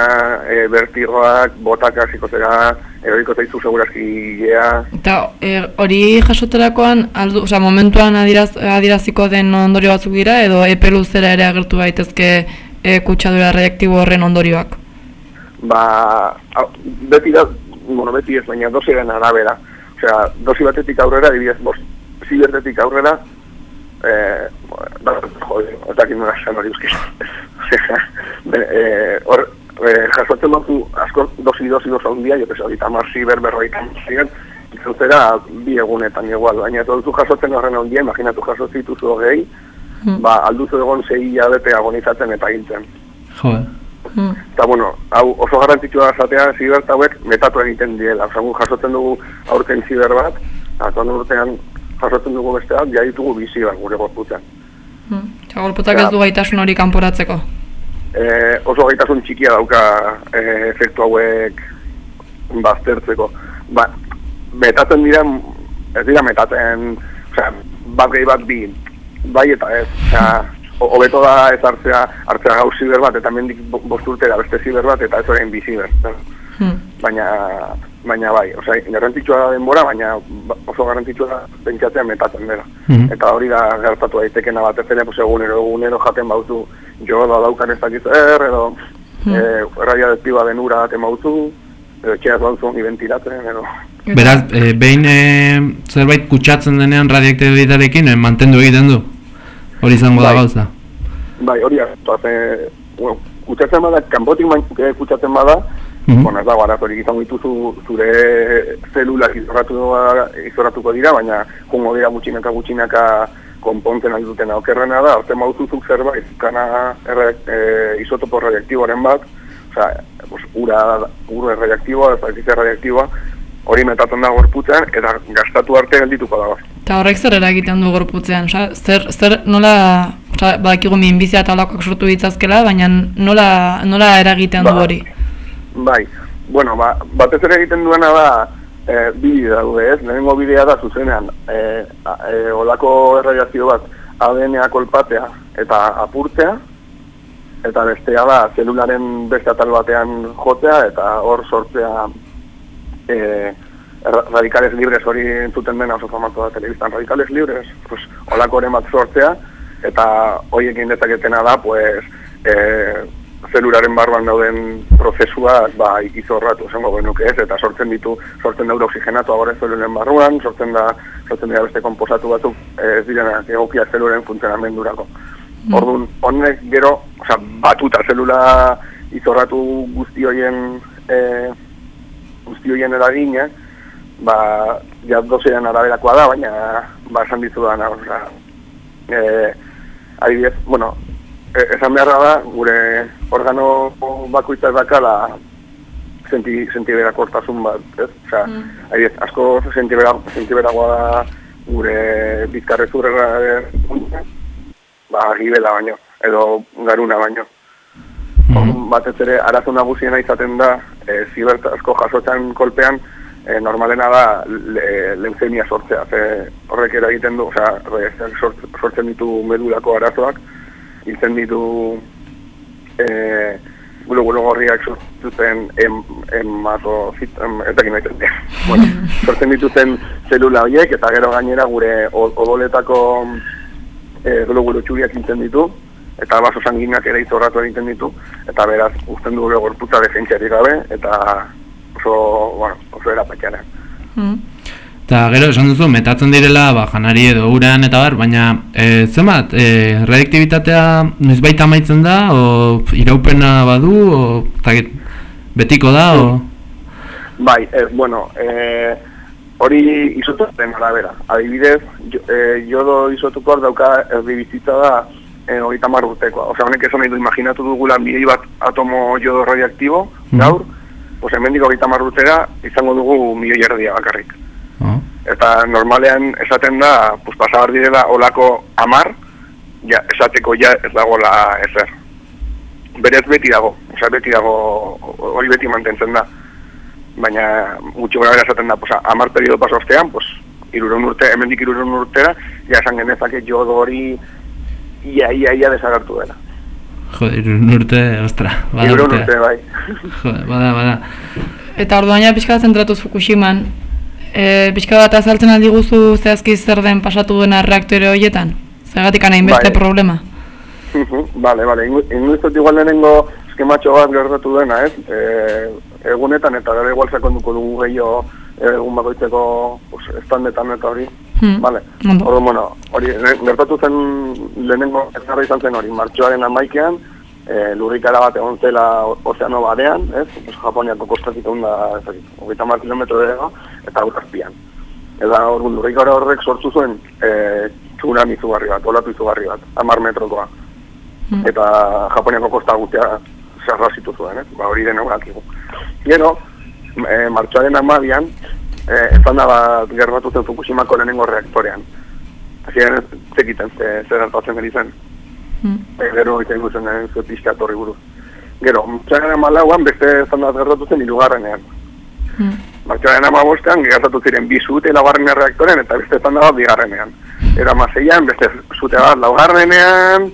N: e, bertigoak, botak hasiko zera, eroriko zaizu segurazki gea,
C: Eta e, hori jasoterakoan, aldu, osea, momentuan adiraz, adiraziko den ondorio batzuk dira, edo epe luzera ere agertu daitezke e, kutsadura reaktibo horren ondorioak.
N: ba, hau, beti da, bueno, beti ez, baina dosiren arabera. Osea, dosi batetik aurrera, adibidez, bost, zibertetik aurrera, eh, ba, jode, ez dakit nola esan hori be- eh, hor, eh, jasotzen duzu asko dosi dosi dosi handia, jo que hori tamar ziber berroita ziren, zutera bi egunetan igual, baina ez duzu jasotzen horren handia, imaginatu jasotzen dituzu hogei, ba, alduzu egon zei hilabete agonizatzen eta hiltzen.
B: Jo,
N: Eta bueno, hau oso garrantzitsua da zatea zibert hauek metatu egiten diela. Osa, jasotzen dugu aurten ziber bat, eta urtean jasotzen dugu beste bat, ja ditugu bizi gure gorputzen.
C: Eta gorputzak ez du gaitasun hori kanporatzeko.
N: E, oso gaitasun txikia dauka e, efektu hauek baztertzeko. Ba, metatzen dira, ez dira metatzen, osea, bat gehi bat bi, bai eta ez, osea, ho- hobeto da ez hartzea, hartzea gau ziber bat, eta mendik bo- bost urtera beste ziber bat, eta ez orain bi ziber.
C: Hmm.
N: Baina, baina bai, osea, garrantzitsua da denbora, baina ba- oso garrantzitsua da pentsatzea metatzen dela.
B: Mhm.
N: Eta hori da gertatu daitekena batez ere, pues, egunero, egunero jaten bauzu, jo da daukan ez dakit zer, edo
C: Hmm.
N: eh, radioaktiba den ura jaten bauzu, edo etxeaz bauzu ni ventilatzen, edo...
B: Beraz, e, behin e, zerbait kutsatzen denean radioaktibitatearekin e, mantendu egiten du. Hori izango da
N: Bai.
B: gauza.
N: Bai, hori hartu, e, bueno, kutsatzen bada, kanpotik man, kutsatzen bada,
B: Mhm.
N: bueno, ez dago arazorik izango dituzu zure zelulak izorratu, izorratuko dira, baina jungo dira gutxinaka gutxinaka konpontzen ari dutena okerrena da, arte mauzuzuk zerbait, kana erre, e, isotopo radioaktiboaren bat, osea, pues, ura, ura radioaktiboa, ez zer radioaktiboa, hori metatzen da gorputzen, eta gastatu arte geldituko dago.
C: Eta horrek zer eragiten du gorputzean, osea, zer, zer nola, osea, badakigu minbizia eta olakoak sortu ditzazkela, baina nola, nola eragiten du
N: Ba.
C: hori?
N: Bai, bueno, ba, batez ere egiten duena da, e, bi bide daude, ez? Lehenengo bidea da zuzenean, e, e, olako erradiazio bat, ADN-a kolpatea eta apurtzea, eta bestea da, zelularen beste atal batean jotzea, eta hor sortzea e, ra- radicales libres hori entzuten dena oso famatu da telebistan, radicales libres, pues, olako bat sortzea, eta hoiekin dezaketena da, pues, e, zelularen barruan dauden prozesuak ba, izorratu esango genuke ez, eta sortzen ditu, sortzen daude oxigenatua gore zelulen barruan, sortzen da, sortzen dira beste komposatu batzuk ez direnak egokia zelulen funtzionamendurako. Orduan, honek gero, osea, batuta zelula izorratu guzti horien e, guzti horien eragina, ba, ja dosean araberakoa da, baina ba, esan dizudan, osea, e, adibidez, bueno, esan beharra da, gure organo bakoitza dakala senti, sentiberakortasun bat, ez? Osea, adibidez, asko sentibera, sentiberagoa da gure bizkarrezurra ba, gibela baino, edo garuna baino. Orduan, batez ere, arazo nagusiena izaten da, e, zibert asko jasotzen kolpean, e, normalena da le, leukemia sortzea, ze horrek eragiten du, sort, sortzen ditu medulako arazoak, hiltzen ditu e, gulo gulo gorriak sortzen em, emazo, em, ez dakit nahi zen. <laughs> bueno, sortzen dituzten zelula horiek, eta gero gainera gure odoletako e, gulo gulo txuriak intzen ditu, eta baso sanginak ere izorratu egiten ditu, eta beraz, uzten du gure gorputza defentsiarik gabe, eta oso, bueno, oso erapatxanean.
C: Mm.
B: Eta gero esan duzu, metatzen direla ba, janari edo uran eta bar, baina e, zenbat, e, radioaktibitatea noizbait amaitzen da, o iraupena badu, o zakit, betiko da, o...
N: Bai, eh, bueno, eh, hori isotopen arabera. Adibidez, jo, eh, jodo isotopoak dauka erdi bizitza da eh, hogeita mar urtekoa. Osea, honek esan nahi du, imaginatu dugula milioi bat atomo jodo radioaktibo, gaur, pues hemendik hogeita mar urtera izango dugu milioi erdia bakarrik.
B: Oh.
N: Eta normalean esaten da, pues pasabar direla olako amar, ja, esateko ja ez dagoela ezer. Berez beti dago, osea, beti dago, hori beti mantentzen da. Baina, gutxi gara esaten da, pues, amar periodo paso ostean, pues, iruron urte, hemendik iruron urtera, ja esan genezake jodo hori ia, ia, ia desagertu dela.
B: Joder, irun urte, ostra, bada
N: Iruron
B: urtea.
N: urte, bai.
B: Joder, bada, bada.
C: Eta orduaina pixka bat zentratuz Fukushiman, e, pixka bat azaltzen aldi guzu zehazki zer den pasatu dena reaktore horietan? Zergatik hainbeste
N: Bai.
C: problema?
N: vale, vale, ingo ingo dut igual lehenengo eskematxo bat gertatu dena, ez? E, egunetan eta gero igual sakonduko dugu gehiago egun bakoitzeko pues, estandetan eta hori.
C: Hmm.
N: Vale.
C: Ondo.
N: Orduan, bueno, hori gertatu zen lehenengo ezarra izan zen hori, martxoaren amaikean, e, lurrikara bat egon zela ozeano barean, ez? Pues, Japoniako kostatik egun da, hogeita mar kilometro dago, eta urazpian. Eta hor, lurrikara horrek sortu zuen e, tsunami izugarri bat, olatu izugarri bat, amar metrokoa. Eta Japoniako kosta guztia zerrazitu zuen, ez? Ba, hori dena dakigu. Gero, e, martxoaren amabian, e, ezan da bat gertatu zen Fukushimako lehenengo reaktorean. Ez zekiten ze, zer gertatzen ari zen. E, gero egiten guzen e, zu pixka torri buruz. Gero, martxoaren amalauan beste ezan da gertatu zen irugarrenean. Martxoaren amabostean gertatu ziren bi zute laugarren reaktorean eta beste ezan da bat bigarrenean. Era maseian, beste zute bat laugarrenean,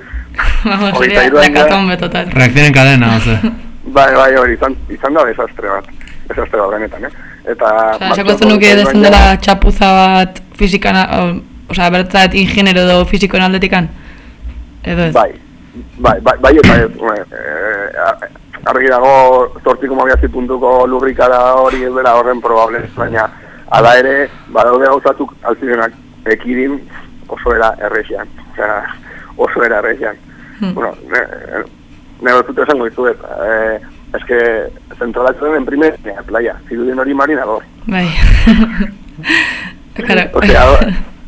N: Hogeita
C: sería
N: hiruan
C: la
N: ja-
C: catombe total.
B: Reakzioen en cadena, oze. <laughs>
N: bai, bai, hori, izan, izan da desastre bat. Desastre bat benetan, eh? Eta...
C: Osea,
N: martxoko
C: esako zenuke
N: hogeita
C: dezen dela txapuza bat fizikan, o- osea, bertzat ingeniero edo fizikoen aldetikan? Edo ez?
N: Bai, bai, bai, bai, eta ez, eh, argi dago zortziko mabiazi puntuko lurrikara hori ez dela horren probable, baina ala ere, badaude gauzatuk alzirenak ekidin oso era errexian, osea, oso era errexian.
C: Hmm.
N: Bueno, ne, ne dut esango dizuet, eh, eske zentralak zen en primer playa, zirudien hori marinador.
C: Bai. <laughs> Claro.
N: Osea, <laughs>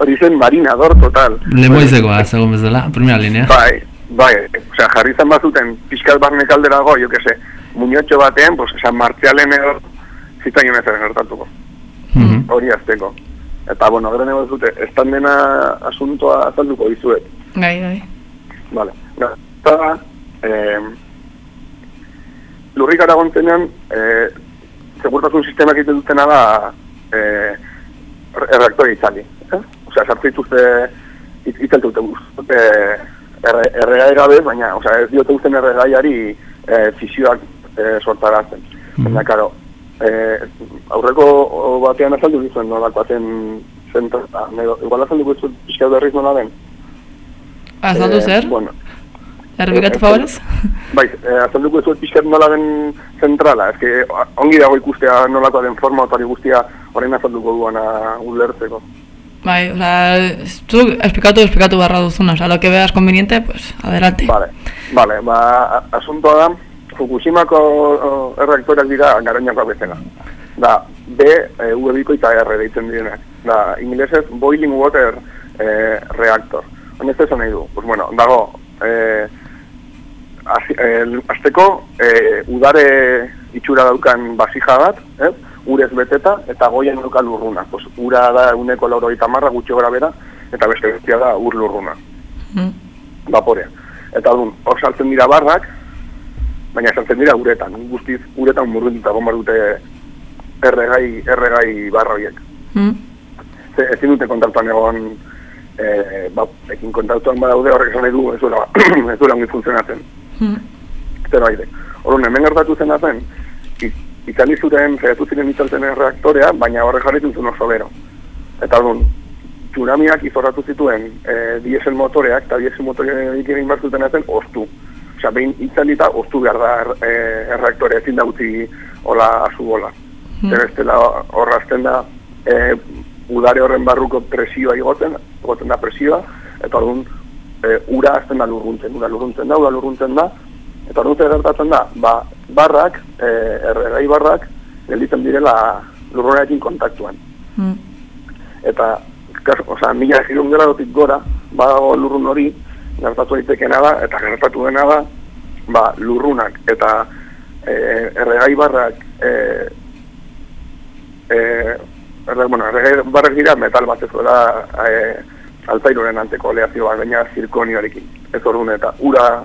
N: hori zen marinador total.
B: Lemoizekoa, segun bezala, primera linea.
N: Bai, bai, osea, jarri izan bazuten pixkat barnek alderago, jo que se, muñotxo batean, pues, San Martzialen edo zitzaion ez gertatuko.
B: Mhm.
N: Hori azteko. Eta, bueno, gero nego zute, estan dena asuntoa azalduko dizuet.
C: Bai, bai.
N: Vale. Eta eh, lurrikara gontzenean, eh, segurtasun sistemak egiten dutena da eh, erreaktore itzali. Eh? Osea, sartu dituzte, it- itzaltu dute guztute erre, erregai gabe, baina, osea, ez diote guztien erregaiari eh, fisioak eh, sortarazten. Baina, karo, eh, aurreko batean azaldu dizuen nolako zen zentrala. Igual azalduko dizuen pixka berriz nola den.
C: Azaldu
N: Eh,
C: zer?
N: Bueno,
C: Erbikatu
N: eh,
C: favorez? <laughs>
N: Bai, eh, azalduko ez pixkat nola den zentrala, ez ongi dago ikustea nolako den forma eta hori guztia orain azalduko duana ulertzeko.
C: Bai, osea, zuk esplikatu, esplikatu barra duzuna, osea, lo que veas conveniente, pues, adelante.
N: Vale, vale, ba, asuntoa da, Fukushimako o, erreaktoreak dira garoñakoak bezala. Da, B, e, V bikoitza R deitzen direnak. Da, inglesez, boiling water e, reactor. Honez esan nahi du, pues bueno, dago, e, el- Azteko, e, udare itxura daukan basija bat, ez? urez beteta, eta goian dauka lurruna. Pues, ura da uneko laurogeita marra gutxi gora bera, eta beste bestia da ur lurruna, vaporea. Eta dun, hor saltzen dira barrak, baina saltzen dira uretan, guztiz uretan murgilduta egon behar dute erregai, erregai barra horiek.
C: Mm.
N: Ze, ezin dute kontaktuan egon, e, ba, ekin kontaktuan badaude horrek esan nahi du, ez duela, <clears throat> ez duela ongi funtzionatzen. Zeroide. Orduan, hemen gertatu zen, i- itzali zuten, zaiatu ziren itzaltzen reaktorea, baina horre jarri zuen oso bero. Eta orduan, tsunamiak izorratu zituen e, diesel motoreak, eta diesel motoreak egin behar zuten zen, oztu. Osea, behin itzalita, oztu behar da er, e, erreaktorea, ezin da utzi hola azu bola.
C: Hmm.
N: Zer bestela horra azten da, e, udare horren barruko presioa igotzen, igotzen da presioa, eta orduan, e, ura azten da lurruntzen, ura lurruntzen da, ura lurruntzen da, eta zer gertatzen da, ba, barrak, e, erregai barrak, gelditzen direla lurronarekin kontaktuan.
C: Mm.
N: Eta, kaso, osea, mila jirun gradotik gora, badago lurrun hori, gertatu daitekeena da, eta gertatu dena da, ba, lurrunak eta e, erregai barrak, e, e, erre, bueno, erregai barrak dira metal bat ez duela e, altzairuren anteko aleazio bat, baina zirkonioarekin. Ez orduan eta ura,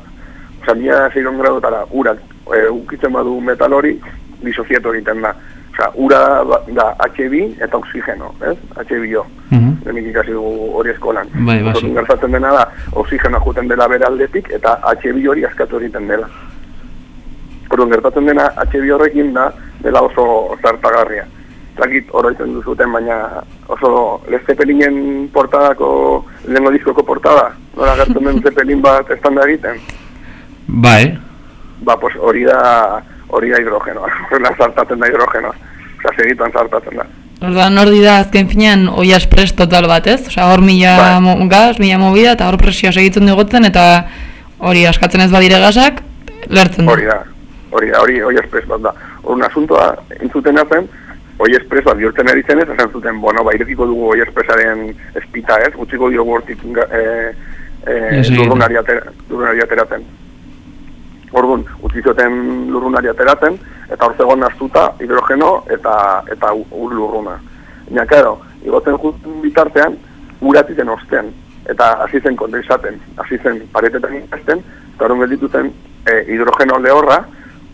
N: osea, mila zeiron gradotara urak e, ukitzen badu metal hori, disozietu egiten da. Osea, ura ba- da H2 eta oxigeno, ez? H2O.
B: Mhm.
N: Denik ikasi dugu hori eskolan.
B: Bai, bai,
N: gertatzen dena da, oxigenoa juten dela bere aldetik eta H2 hori askatu egiten dela. Orduan gertatzen dena H2 horrekin da dela oso zartagarria. Zakit oroitzen duzuten, baina oso Led Zeppelinen portadako, lehenko diskoko portada, nola gertzen den <laughs> Zeppelin bat estanda egiten,
B: Bai,
N: ba, pues hori da, hori da hidrogenoa, <laughs> horrela zartatzen da hidrogenoa, osea, segitan zartatzen da.
C: Orduan hori da azken finean oia espres total bat, ez? Osea, hor mila
N: Bai.
C: mo, gas, mila movida eta hor presioa segitzen dugotzen eta hori askatzen ez badire gasak, lertzen du.
N: Hori da, hori da, hori, hori espres bat da. Horun asuntoa, entzuten zen, hori espres bat bihurtzen ari zenez, esan zuten, bueno, ba, irekiko dugu hori espresaren espita ez, utziko diogu hortik ga- e, e,
B: Yes, egiten.
N: lurrunari, atera, lurrunari ateratzen. Orduan, utzi zioten lurrunari ateratzen, eta hor zegoen astuta hidrogeno eta eta ur lurruna. Baina, karo, igotzen justen bitartean, uratiten osten, eta hasi zen kondensaten, hasi zen paretetan ikasten, eta horren gelditu zen e, hidrogeno lehorra,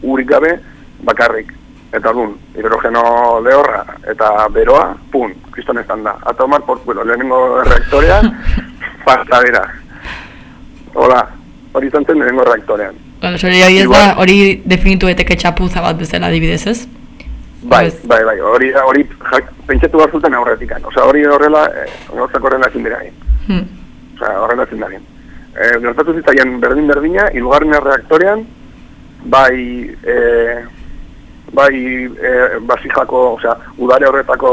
N: urik gabe bakarrik. Eta orduan, hidrogeno lehorra eta beroa, pun, kriston estan da. A tomar por culo, lehenengo reaktorea, <laughs> pasta dira. Hola, hori izan zen lehenengo reaktorean.
C: Bueno, hori hori ez da, hori definitu eteke txapuza bat bezala adibidez, ez?
N: Bai, bai, bai, hori, hori jak, pentsatu behar zuten aurretik. Osea, hori horrela, eh, gauzak horrela ezin dira.
C: Hmm.
N: Osea, horrela ezin egin. Eh, gertatu zitzaien berdin-berdina, hirugarren reaktorean, bai, eh, bai, eh, basijako, osea, udare horretako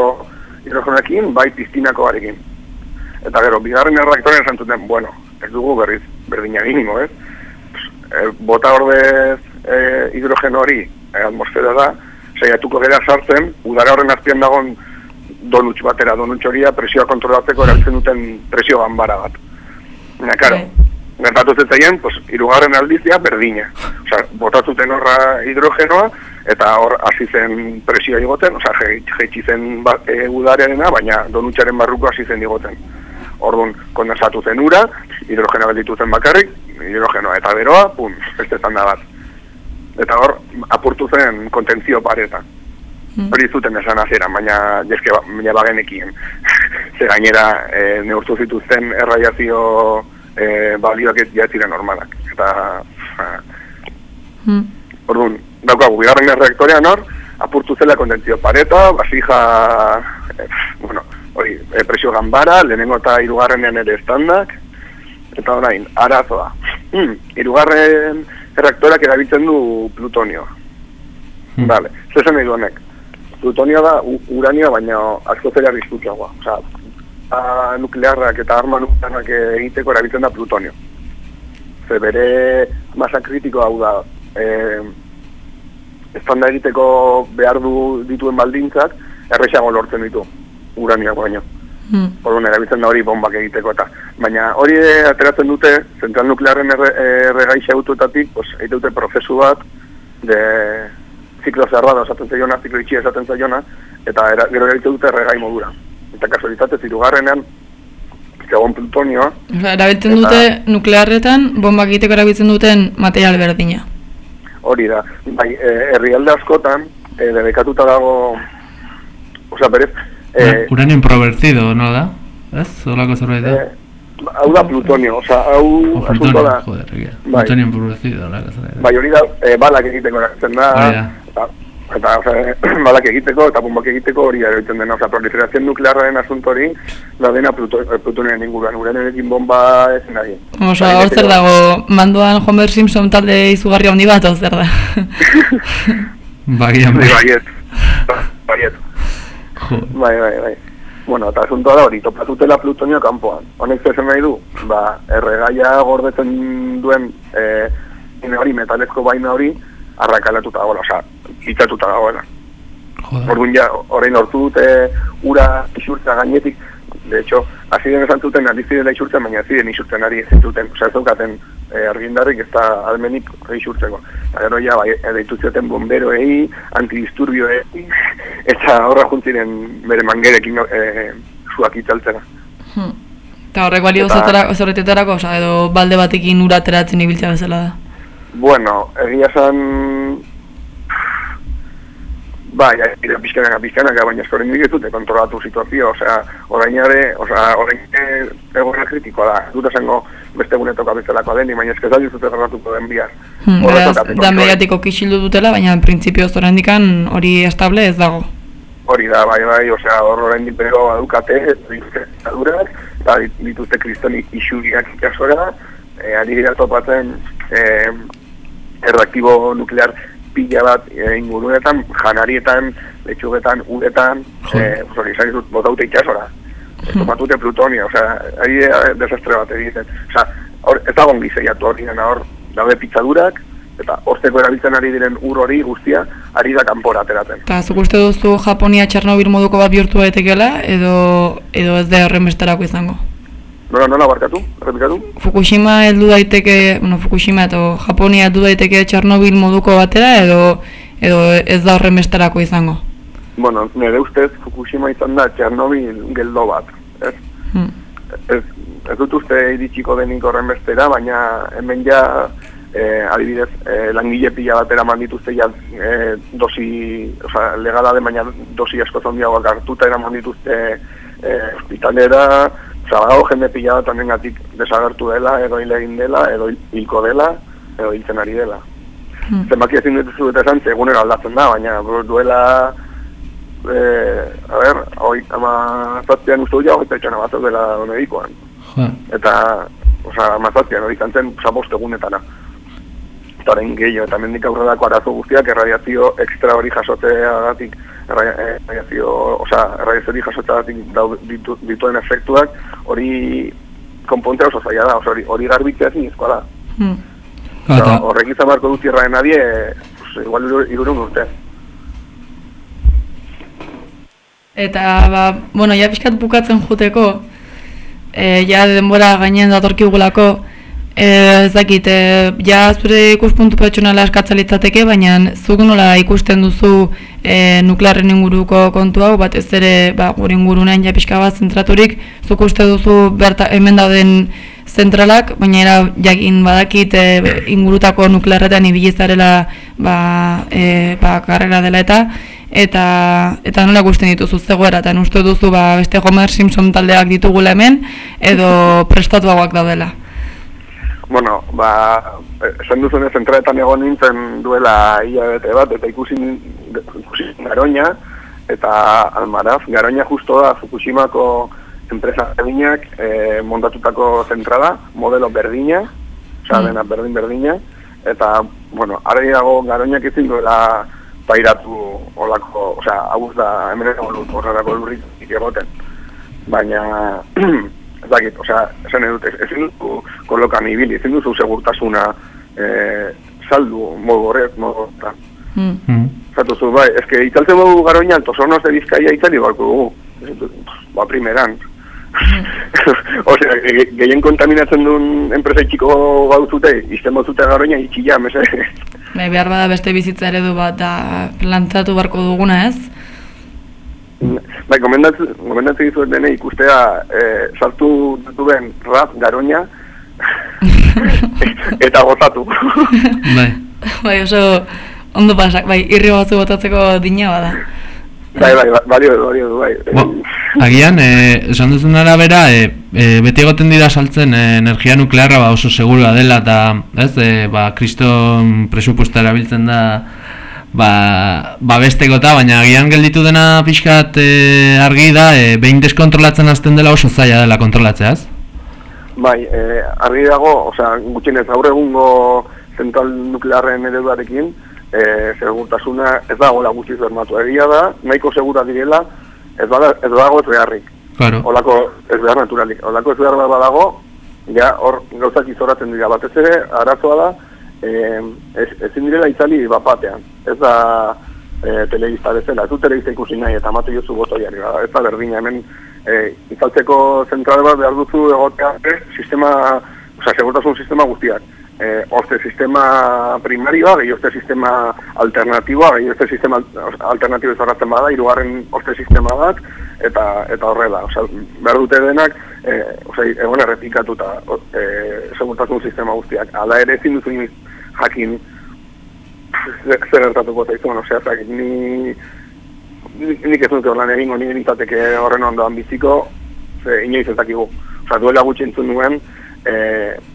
N: hidrogenoekin, bai piztinako arekin. Eta gero, bigarren reaktorean esan zuten, bueno, ez dugu berriz berdina egingo, ez? e, bota ordez e, hidrogeno hori e, atmosfera da, saiatuko gara sartzen, udara horren azpian dagon donutx batera, donutx horia presioa kontrolatzeko erabiltzen duten presio ganbara bat. Baina, karo, gertatu zetaien, pues, irugarren aldizia berdina. Osea, botatzuten horra hidrogenoa, eta hor hasi zen presioa igoten, osea, jeitsi zen ba, e, udarearena, baina donutxaren barruko hasi zen igoten. Orduan, kondensatu zen ura, hidrogenoa gelditu zen bakarrik, hidrogenoa eta beroa, pum, beste zanda bat. Eta hor, apurtu zen kontentzio pareta. Hori zuten esan hasieran, baina jeske ba, baina bagenekien. <laughs> Ze gainera, e, neurtu zituzten erradiazio e, balioak ez ziren normalak. Eta,
C: Hmm.
N: orduan, daukagu, bigarren reaktorean hor, apurtu zela kontentzio pareta, basija, e, bueno, hori, e, presio ganbara, lehenengo eta hirugarrenean ere estandak, eta orain, arazoa. Hmm, hirugarren reaktorak erabiltzen du plutonioa. Vale, zezen nahi du honek. Plutonioa da u- uranioa, baina asko zera arriskutuagoa. Osea, a, nuklearrak eta arma nuklearrak egiteko erabiltzen da plutonio. Ze bere masa kritiko hau da, e, estanda egiteko behar du dituen baldintzak, errexago lortzen ditu uranioak baino.
C: Hmm.
N: Orduan erabiltzen da hori bombak egiteko eta baina hori ateratzen dute zentral nuklearren erre, erregai xautuetatik, pues egite dute prozesu bat de ziklo zerrada esaten zaiona, ziklo itxia esaten zaiona eta era, gero egite dute erregai modura. Eta kasualitate zirugarrenean zegoen plutonioa,
C: Osea, erabiltzen dute nuklearretan, bombak egiteko erabiltzen duten material berdina.
N: Hori da. Bai, e, herrialde askotan e, debekatuta dago osea, berez e,
B: Uranio improvertido, no da? Ez? Olako zerbait da?
N: Eh, hau da plutonio, oza, hau asunto da.
B: joder, egia.
N: Bai.
B: Plutonio empobrecido, la cosa.
N: Bai, hori da, e, balak egiteko eratzen da,
B: da.
N: Eta, oza, <clears throat> balak egiteko eta bombak egiteko hori erabiltzen dena, oza, proliferazioan nuklearraren asunto hori, da dena eh, plutonioen inguruan, urenerekin bomba ez nahi.
C: Oso, hor zer dago, mandoan Homer Simpson talde izugarri handi bat, hor zer da.
B: Bagian <laughs>
N: Bai,
B: bai.
N: baiet, baiet. Bai, bai, bai. Bueno, eta asuntoa da hori, topatutela plutonio kanpoan. Honek zezen nahi du, ba, erregaia gordetzen duen e, hori, metalezko baina hori, arrakalatuta dagoela, osea, pitzatuta dagoela. Orduan ja, orain hortu dute ura isurtza gainetik, de hecho, hasi den esan zuten, ari zirela isurtzen, baina ez ziren isurtzen ari ezin zuten, osea, ez daukaten e, argindarrik ez da almenik isurtzeko. Eta gero ja, bai, deitu zioten bomberoei, antidisturbioei, <laughs> eta horra juntziren bere mangerekin e, zuak itzaltzera.
C: Eta horrek balio
N: Eta-
C: zorretetarako, oza, edo balde batekin ura ateratzen ibiltzea bezala da.
N: Bueno, egia esan... Bai, ira pizkanaka pizkanaka, baina eskoren nik ez dute kontrolatu situazio, osea, orain ere, osea, orain egoera kritikoa da, dut esango beste gunetoka bezalakoa denik, baina eskez da dute gerratuko den bihar.
C: Hmm, beraz, da mediatiko kisildu dutela, baina printzipioz oraindikan hori estable ez dago.
N: Hori da, bai, bai, osea, hor orain dipero badukate, dituzte zadurak, eta dituzte kristoni isuriak ikasora, e, ari dira topatzen e, erreaktibo nuklear pila bat e, ingurunetan, janarietan, letxugetan, uretan, e, hori, izan dut, botaute itxasora. Tomatute plutonia, osea, ari da desastre bat egiten. Osea, hor, ez dago ongi zeiatu hori dena hor, daude pizzadurak, eta hortzeko erabiltzen ari diren ur hori guztia, ari da kanpora ateratzen.
C: Eta zuk uste duzu Japonia Txernobil moduko bat bihurtu daitekeela, edo, edo ez da horren besterako izango?
N: Nola, nola barkatu? Errepikatu?
C: Fukushima heldu daiteke, bueno, Fukushima eta Japonia heldu daiteke Txernobil moduko batera, edo, edo ez da horren besterako izango?
N: Bueno, nire ustez Fukushima izan da Txernobil geldo bat, ez?
C: Hmm.
N: Ez, ez dut uste iritsiko denik horren bestera, baina hemen ja, eh, adibidez, eh, langile pila batera eman dituzte ja eh, dosi, oza, legala de baina dosi asko zondiagoak hartuta eraman dituzte eh, hospitalera, oza, badago jende pila bat honengatik desagertu dela, edo hil egin dela, edo hil- hilko dela, edo hiltzen ari dela.
C: Hmm.
N: Zenbaki ezin dituzu eta esan, egunero aldatzen da, baina duela eh, a ber, hoi, ama zazpian uste dut ja, hoi pertsona bat dela medikoan.
B: Jo.
N: Eta, osea, mazazpian hori izan zen, oza, bost egunetara. Eta orain gehiago, eta mendik aurrerako arazo guztiak, erradiazio ekstra hori jasotzeagatik, erra- erradiazio, osea, erradiazio hori dau- ditu, dituen efektuak, hori konpontea oso zaila da, hori, hori garbitzea zinezkoa da.
C: Hmm.
N: Osea, horrek izan beharko dut irraen nadie, pues, igual iru- irurun urte.
C: Eta, ba, bueno, ja pixkat bukatzen juteko, e, ja denbora gainen datorkigulako, e, ez dakit, e, ja zure ikuspuntu pertsonala eskatzen litzateke, baina zuk nola ikusten duzu e, nuklearren inguruko kontu hau, batez ere, ba, gure ingurunean ja pixka bat zentraturik, zuk uste duzu berta, hemen dauden zentralak, baina era jakin badakit e, ingurutako nuklearretan ibilizarela ba, e, ba, karrera dela eta eta eta nola gusten dituzu zegoera eta uste duzu ba, beste Homer Simpson taldeak ditugula hemen edo prestatuagoak daudela.
N: Bueno, ba, esan duzuen zentraetan egon nintzen duela hilabete bat, eta ikusi, ikusi Garoña, eta Almaraz. Garoña justo da Fukushimako enpresa berdinak e, montatutako zentrala, modelo berdina, osea,
C: Mm.
N: dena berdin berdina, eta, bueno, ara dago Garoñak ezin duela pairatu olako, osea, hau da, hemen horrelako lurrik egoten. Baina, <clears throat> ez dakit, osea, esan edut, ez- ezin duzu kolokan ibili, ezin duzu segurtasuna e, saldu modu horret, modu horretan.
C: Hmm.
N: Zatuzu, bai, eske itzaltzen dugu garoina, tosornos de Bizkaia itzali balko dugu. Ba, primeran. <laughs> Osea, ge- gehien kontaminatzen duen enpresa txiko gauzute, izten bozute garoina itxila, mese.
C: Bai, behar bada beste bizitza eredu bat da plantzatu beharko duguna ez?
N: Bai, gomendatzen, gomendatzen dizuet dene ikustea e, sartu duen rap garoina <laughs> eta gozatu.
B: Bai.
C: bai, oso ondo pasak, bai, irri batzu botatzeko dina bada.
N: Bai, bai, bai, balio du, balio du, bai.
E: Bo, agian, eh, esan duzun arabera, eh, eh, beti egoten dira saltzen eh, energia nuklearra ba, oso segurua dela eta, ez, eh, ba, kriston presupuesta erabiltzen da ba, ba besteko eta, baina agian gelditu dena pixkat eh, argi da, eh, behin deskontrolatzen hasten dela oso zaila dela kontrolatzea, ez?
N: Bai, eh, argi dago, osea, gutxienez gaur egungo zentral nuklearren ereduarekin, eh, segurtasuna ez dagoela gutxiz bermatu. Egia da, nahiko segura direla, ez, bada, ez dago ez beharrik.
E: Claro.
N: Olako ez behar naturalik. Olako ez behar badago, ja hor gauzak izoratzen dira. Batez ere, arazoa da, eh, ez, ezin direla itzali bapatean. Ez da eh, telebista bezala, ez du telebista ikusi nahi eta matu jozu botoiari. Ba, ez da berdina hemen eh, itzaltzeko zentral bat behar duzu egotea eh, sistema, osea, segurtasun sistema guztiak. Eh, orte sistema primarioa, gehi orte sistema alternatiboa, gehi orte sistema al- alternatibo izorratzen bada, irugarren orte sistema bat, eta eta horrela, osea, behar dute denak, eh, osea, egon errepikatuta eh, segurtasun sistema guztiak. Hala ere ezin duzu inoiz jakin zer zer gertatuko zaizuen, osea, zakit, ni ni- nik ez dute horlan egingo, ni nintzateke horren ondoan biziko, ze inoiz ez dakigu. Osa, duela gutxi entzun nuen, e,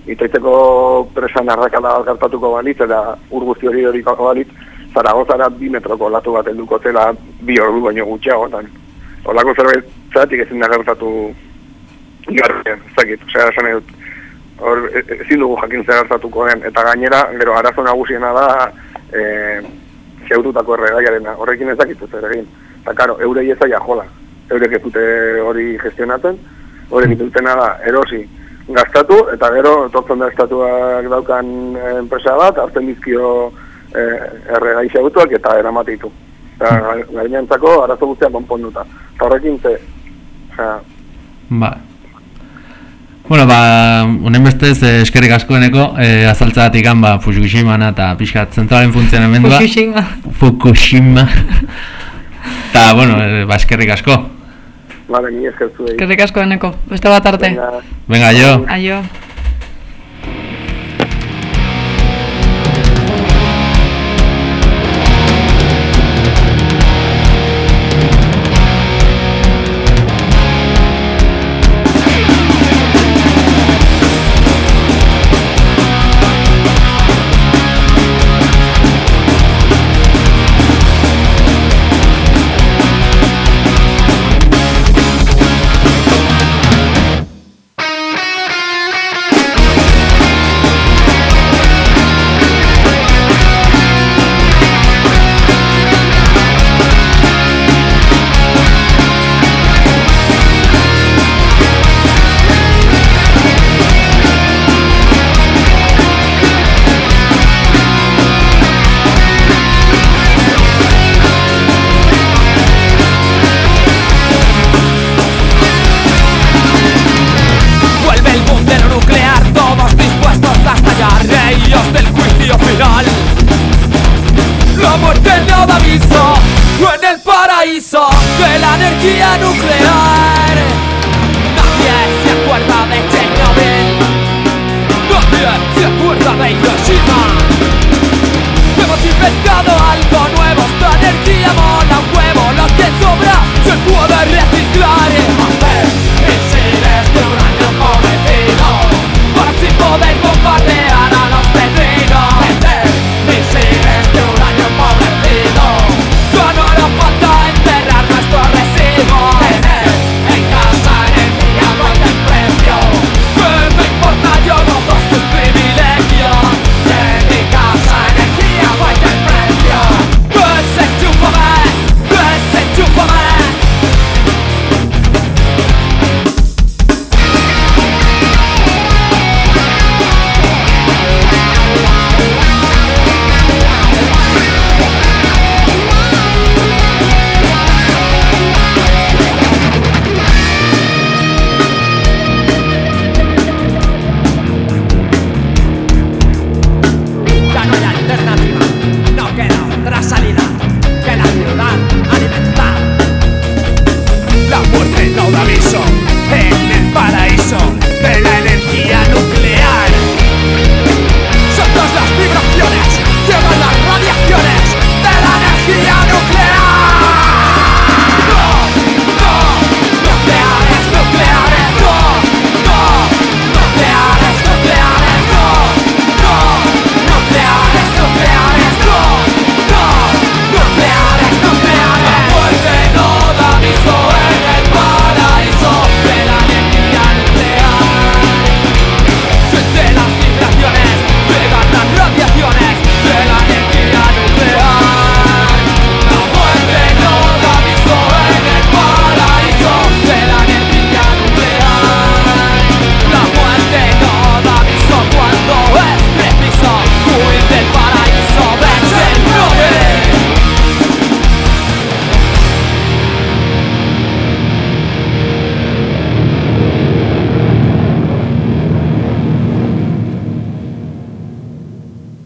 N: itoitzeko presan arrakala bat gertatuko balitz, eta ur guzti hori hori balitz, Zaragozara bi metroko latu bat helduko zela bi ordu baino gutxiago, eta olako zerbait zeratik ezin da gertatu garrien, zakit, osea, esan nahi dut, hor e- e- ezin dugu jakin zer gertatuko den, eta gainera, gero arazo nagusiena da, e, xeututako erregaiarena, horrekin ez dakitu zer egin. Eta, karo, eurei ez aia jola, eurek ez dute hori gestionatzen, horrek dutena da, erosi, gastatu, eta gero, etortzen da estatuak daukan eh, enpresa bat, hartzen dizkio eh, erregai xeutuak eta eramatitu. Eta gainentzako arazo guztiak konponduta. Eta horrekin ze, osea,
E: Ba. Bueno, ba, honen bestez, eh, eskerrik askoeneko, eh, azaltzagatik ba, Fukushima eta pixkat zentralen funtzionamendua.
O: Fukushima.
E: Fukushima. Eta, bueno, eh, ba, eskerrik asko.
N: Vale, ni esker zuei.
O: Eskerrik asko eneko, beste bat arte.
N: Venga.
E: Venga, jo.
O: Aio.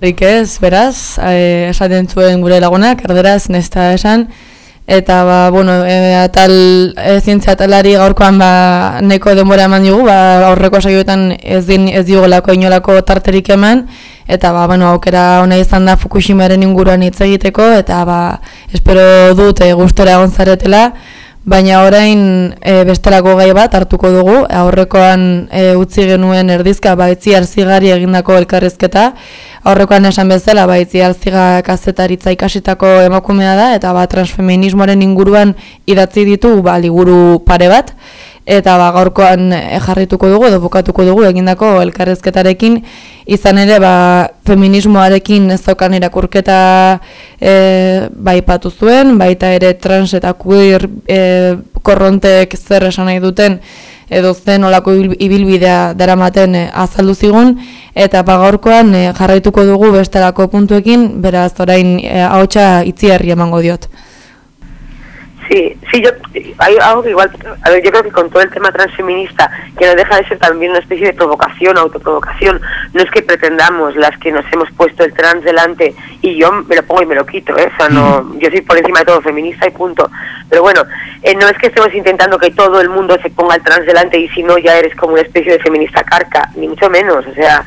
C: Rik ez, beraz, e, esaten zuen gure lagunak, erderaz, nesta esan, eta ba, bueno, e, atal, e, zientzia atalari gaurkoan ba, neko denbora eman dugu, ba, aurreko saioetan ez, din, ez digolako inolako tarterik eman, eta ba, bueno, aukera ona izan da Fukushimaren inguruan hitz egiteko, eta ba, espero dut e, gustora egon zaretela, Baina orain e, bestelako gai bat hartuko dugu, aurrekoan e, utzi genuen erdizka baitzi arzigari egindako elkarrizketa, aurrekoan esan bezala baitzi arziga kazetaritza ikasitako emakumea da, eta ba, transfeminismoaren inguruan idatzi ditu ba, liburu pare bat, eta ba, gaurkoan eh, jarrituko dugu edo bukatuko dugu egindako elkarrezketarekin izan ere ba, feminismoarekin ez daukan irakurketa e, bai patu zuen, baita ere trans eta queer e, korrontek zer esan nahi duten edo zen olako ibilbidea daramaten e, azaldu zigun eta ba, gaurkoan jarraituko dugu bestelako puntuekin beraz orain e, ahotsa itziarri emango diot.
P: Sí, sí, yo hay algo que igual, a ver, yo creo que con todo el tema transfeminista, que no deja de ser también una especie de provocación, autoprovocación, no es que pretendamos las que nos hemos puesto el trans delante y yo me lo pongo y me lo quito, ¿eh? o sea, no, yo soy por encima de todo feminista y punto. Pero bueno, eh, no es que estemos intentando que todo el mundo se ponga el trans delante y si no ya eres como una especie de feminista carca, ni mucho menos, o sea,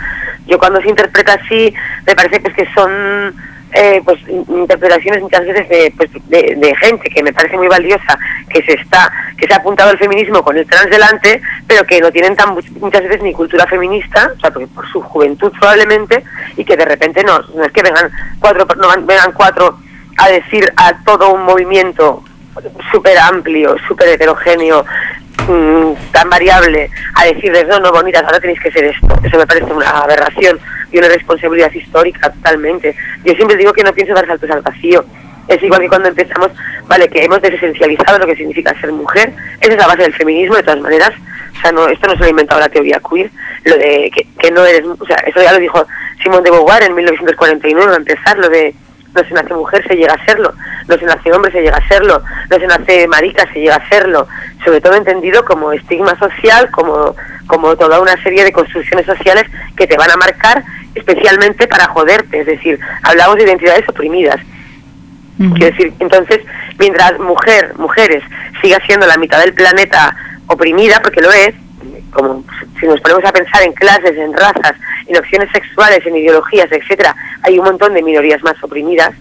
P: yo cuando se interpreta así, me parece que es que son eh, pues interpretaciones muchas veces de, pues, de, gente que me parece muy valiosa que se está que se ha apuntado al feminismo con el trans delante pero que no tienen tan muchas veces ni cultura feminista o sea porque por su juventud probablemente y que de repente no no es que vengan cuatro no vengan cuatro a decir a todo un movimiento súper amplio súper heterogéneo mm, tan variable a decirles no no bonitas ahora tenéis que ser esto eso me parece una aberración y una responsabilidad histórica totalmente. Yo siempre digo que no pienso dar saltos al vacío. Es igual que cuando empezamos, vale, que hemos desesencializado lo que significa ser mujer. Esa es la base del feminismo, de todas maneras. O sea, no, esto no se lo ha inventado la teoría queer. Lo de que, que no eres... O sea, eso ya lo dijo Simone de Beauvoir en 1949, a empezar, lo de no se nace mujer, se llega a serlo, no se nace hombre, se llega a serlo, no se nace marica, se llega a serlo, sobre todo entendido como estigma social, como, como toda una serie de construcciones sociales que te van a marcar especialmente para joderte, es decir, hablamos de identidades oprimidas. Quiero decir, entonces, mientras mujer, mujeres, siga siendo la mitad del planeta oprimida, porque lo es, como si nos ponemos a pensar en clases, en razas, en opciones sexuales, en ideologías, etcétera, hay un montón de minorías más oprimidas.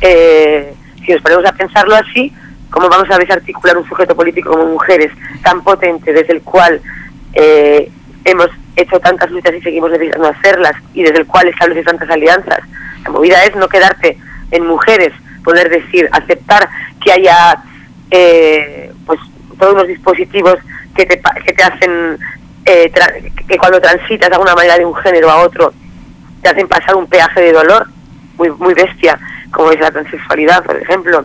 P: Eh, si nos ponemos a pensarlo así, ¿cómo vamos a desarticular un sujeto político como mujeres tan potente desde el cual eh, hemos hecho tantas luchas y seguimos necesitando hacerlas y desde el cual establece tantas alianzas? La movida es no quedarte en mujeres, poder decir, aceptar que haya eh, pues todos los dispositivos que te, que te hacen, eh, que cuando transitas de alguna manera de un género a otro, te hacen pasar un peaje de dolor muy, muy bestia, como es la transexualidad, por ejemplo.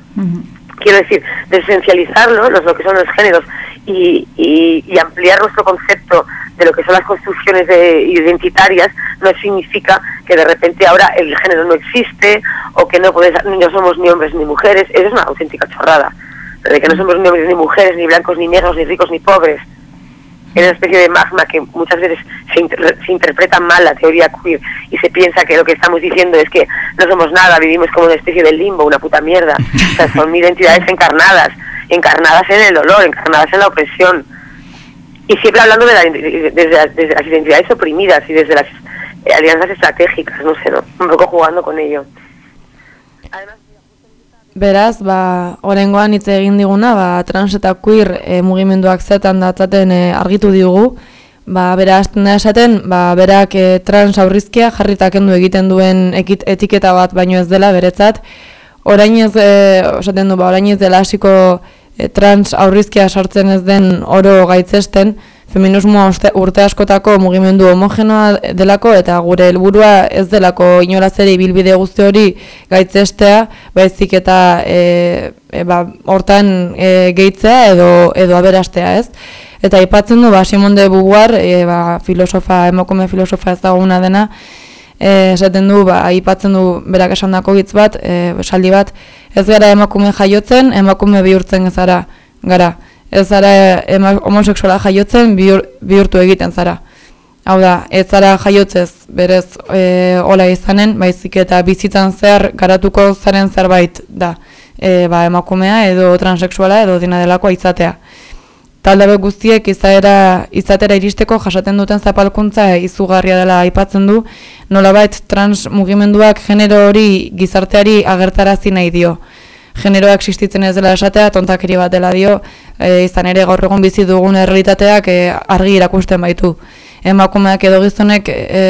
P: Quiero decir, desesencializarlo, los, lo que son los géneros, y, y, ampliar nuestro concepto de lo que son las construcciones de, identitarias no significa que de repente ahora el género no existe o que no, puedes, no somos ni hombres ni mujeres. Eso es una auténtica chorrada de que no somos ni hombres ni mujeres, ni blancos ni negros, ni ricos ni pobres. Es una especie de magma que muchas veces se, interpreta mal la teoría queer y se piensa que lo que estamos diciendo es que no somos nada, vivimos como una especie de limbo, una puta mierda. O sea, son <laughs> identidades encarnadas, encarnadas en el dolor, encarnadas en la opresión. Y siempre hablando de desde, desde, las identidades oprimidas y desde las alianzas estratégicas, no sé, ¿no? un poco jugando con ello.
C: Además, Beraz, ba, orengoan hitz egin diguna, ba, trans eta queer e, mugimenduak zetan datzaten e, argitu digugu, ba, bera da esaten, ba, berak e, trans aurrizkia jarritak endu egiten duen ekit, etiketa bat baino ez dela beretzat, orain ez, e, esaten du, ba, orain ez dela hasiko e, trans aurrizkia sartzen ez den oro gaitzesten, feminismoa urte askotako mugimendu homogenoa delako eta gure helburua ez delako inolazeri bilbide guzti hori gaitzestea, baizik eta e, e, ba, hortan e, gehitzea edo, edo aberastea ez. Eta aipatzen du, ba, Simon de Beauvoir, e, ba, filosofa, emakume filosofa ez daguna dena, e, esaten du, ba, aipatzen du berak esan dako hitz bat, e, saldi bat, ez gara emakume jaiotzen, emakume bihurtzen zara gara ez zara homosexuala jaiotzen bihurtu egiten zara. Hau da, ez zara jaiotzez berez e, ola izanen, baizik eta bizitzan zehar garatuko zaren zerbait da e, ba, emakumea edo transexuala edo dina delakoa izatea. Talde guztiek izaera, izatera iristeko jasaten duten zapalkuntza izugarria dela aipatzen du, nolabait trans mugimenduak genero hori gizarteari agertarazi nahi dio. Generoak existitzen ez dela esatea, tontakiri bat dela dio, e, izan ere gaur egun bizi dugun errealitateak e, argi irakusten baitu. Emakumeak edo gizonek e,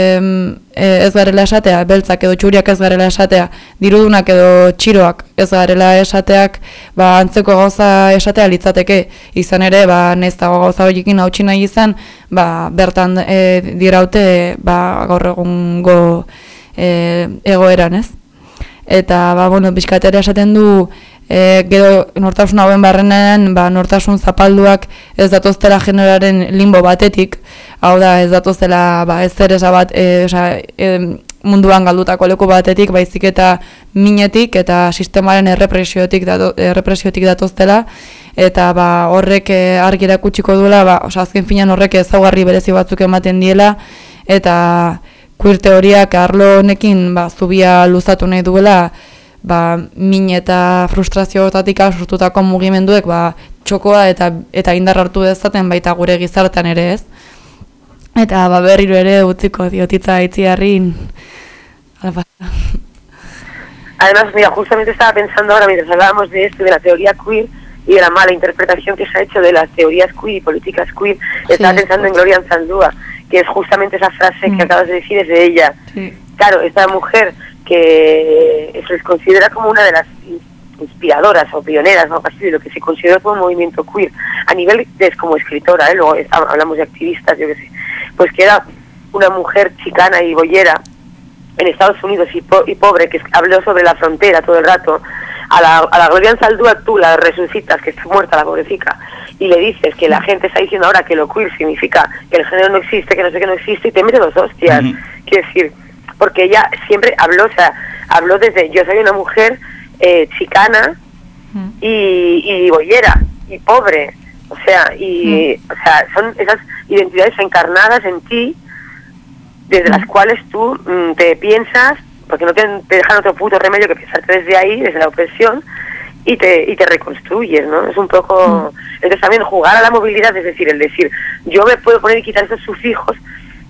C: ez garela esatea, beltzak edo txuriak ez garela esatea, dirudunak edo txiroak ez garela esateak, ba, antzeko gauza esatea litzateke, izan ere, ba, neztago gauza horiekin hau nahi izan, ba, bertan e, diraute ba, gaur egungo e, egoeran, ez? Eta, ba, bueno, bizkatera esaten du, e, gero nortasun hauen barrenean, ba, nortasun zapalduak ez datoztela generaren limbo batetik, hau da ez datoztela ba, ez zer bat e, oza, e, munduan galdutako leku batetik, baizik eta minetik eta sistemaren errepresiotik, dato, errepresiotik datoztela, eta ba, horrek e, argi erakutsiko duela, ba, oza, azken finan horrek ezaugarri berezi batzuk ematen diela, eta queer teoriak arlo honekin ba, zubia luzatu nahi duela, ba, min eta frustrazioetatik sortutako mugimenduek ba, txokoa eta eta indar hartu dezaten baita gure gizartean ere ez. Eta ba, berriro ere utziko diotitza itziarrin.
P: Además, mira, justamente estaba pensando ahora mientras hablábamos de esto, de la teoría queer y de la mala interpretación que se ha hecho de las teorías queer y políticas queer, estaba pensando en Gloria Anzaldúa, que es justamente esa frase que mm. acabas de decir, es de ella. Claro, esta mujer que se les considera como una de las inspiradoras o pioneras, ¿no? Casi de lo que se considera como un movimiento queer, a nivel de como escritora, ¿eh? luego hablamos de activistas, yo qué sé, pues que era una mujer chicana y boyera en Estados Unidos y, y pobre, que habló sobre la frontera todo el rato, a la, a la Gloria Saldúa tú la resucitas, que está muerta la pobrecita, y le dices que la gente está diciendo ahora que lo queer significa que el género no existe, que no sé qué no existe, y te mete dos hostias. Quiero decir, porque ella siempre habló, o sea, habló desde yo soy una mujer eh, chicana y, y boyera y pobre, o sea, y o sea, son esas identidades encarnadas en ti desde las cuales tú mm, te piensas, porque no te, dejan otro puto remedio que pensarte desde ahí, desde la opresión, y te, y te reconstruyes, ¿no? Es un poco... Entonces también jugar a la movilidad, es decir, el decir, yo me puedo poner y quitar esos sufijos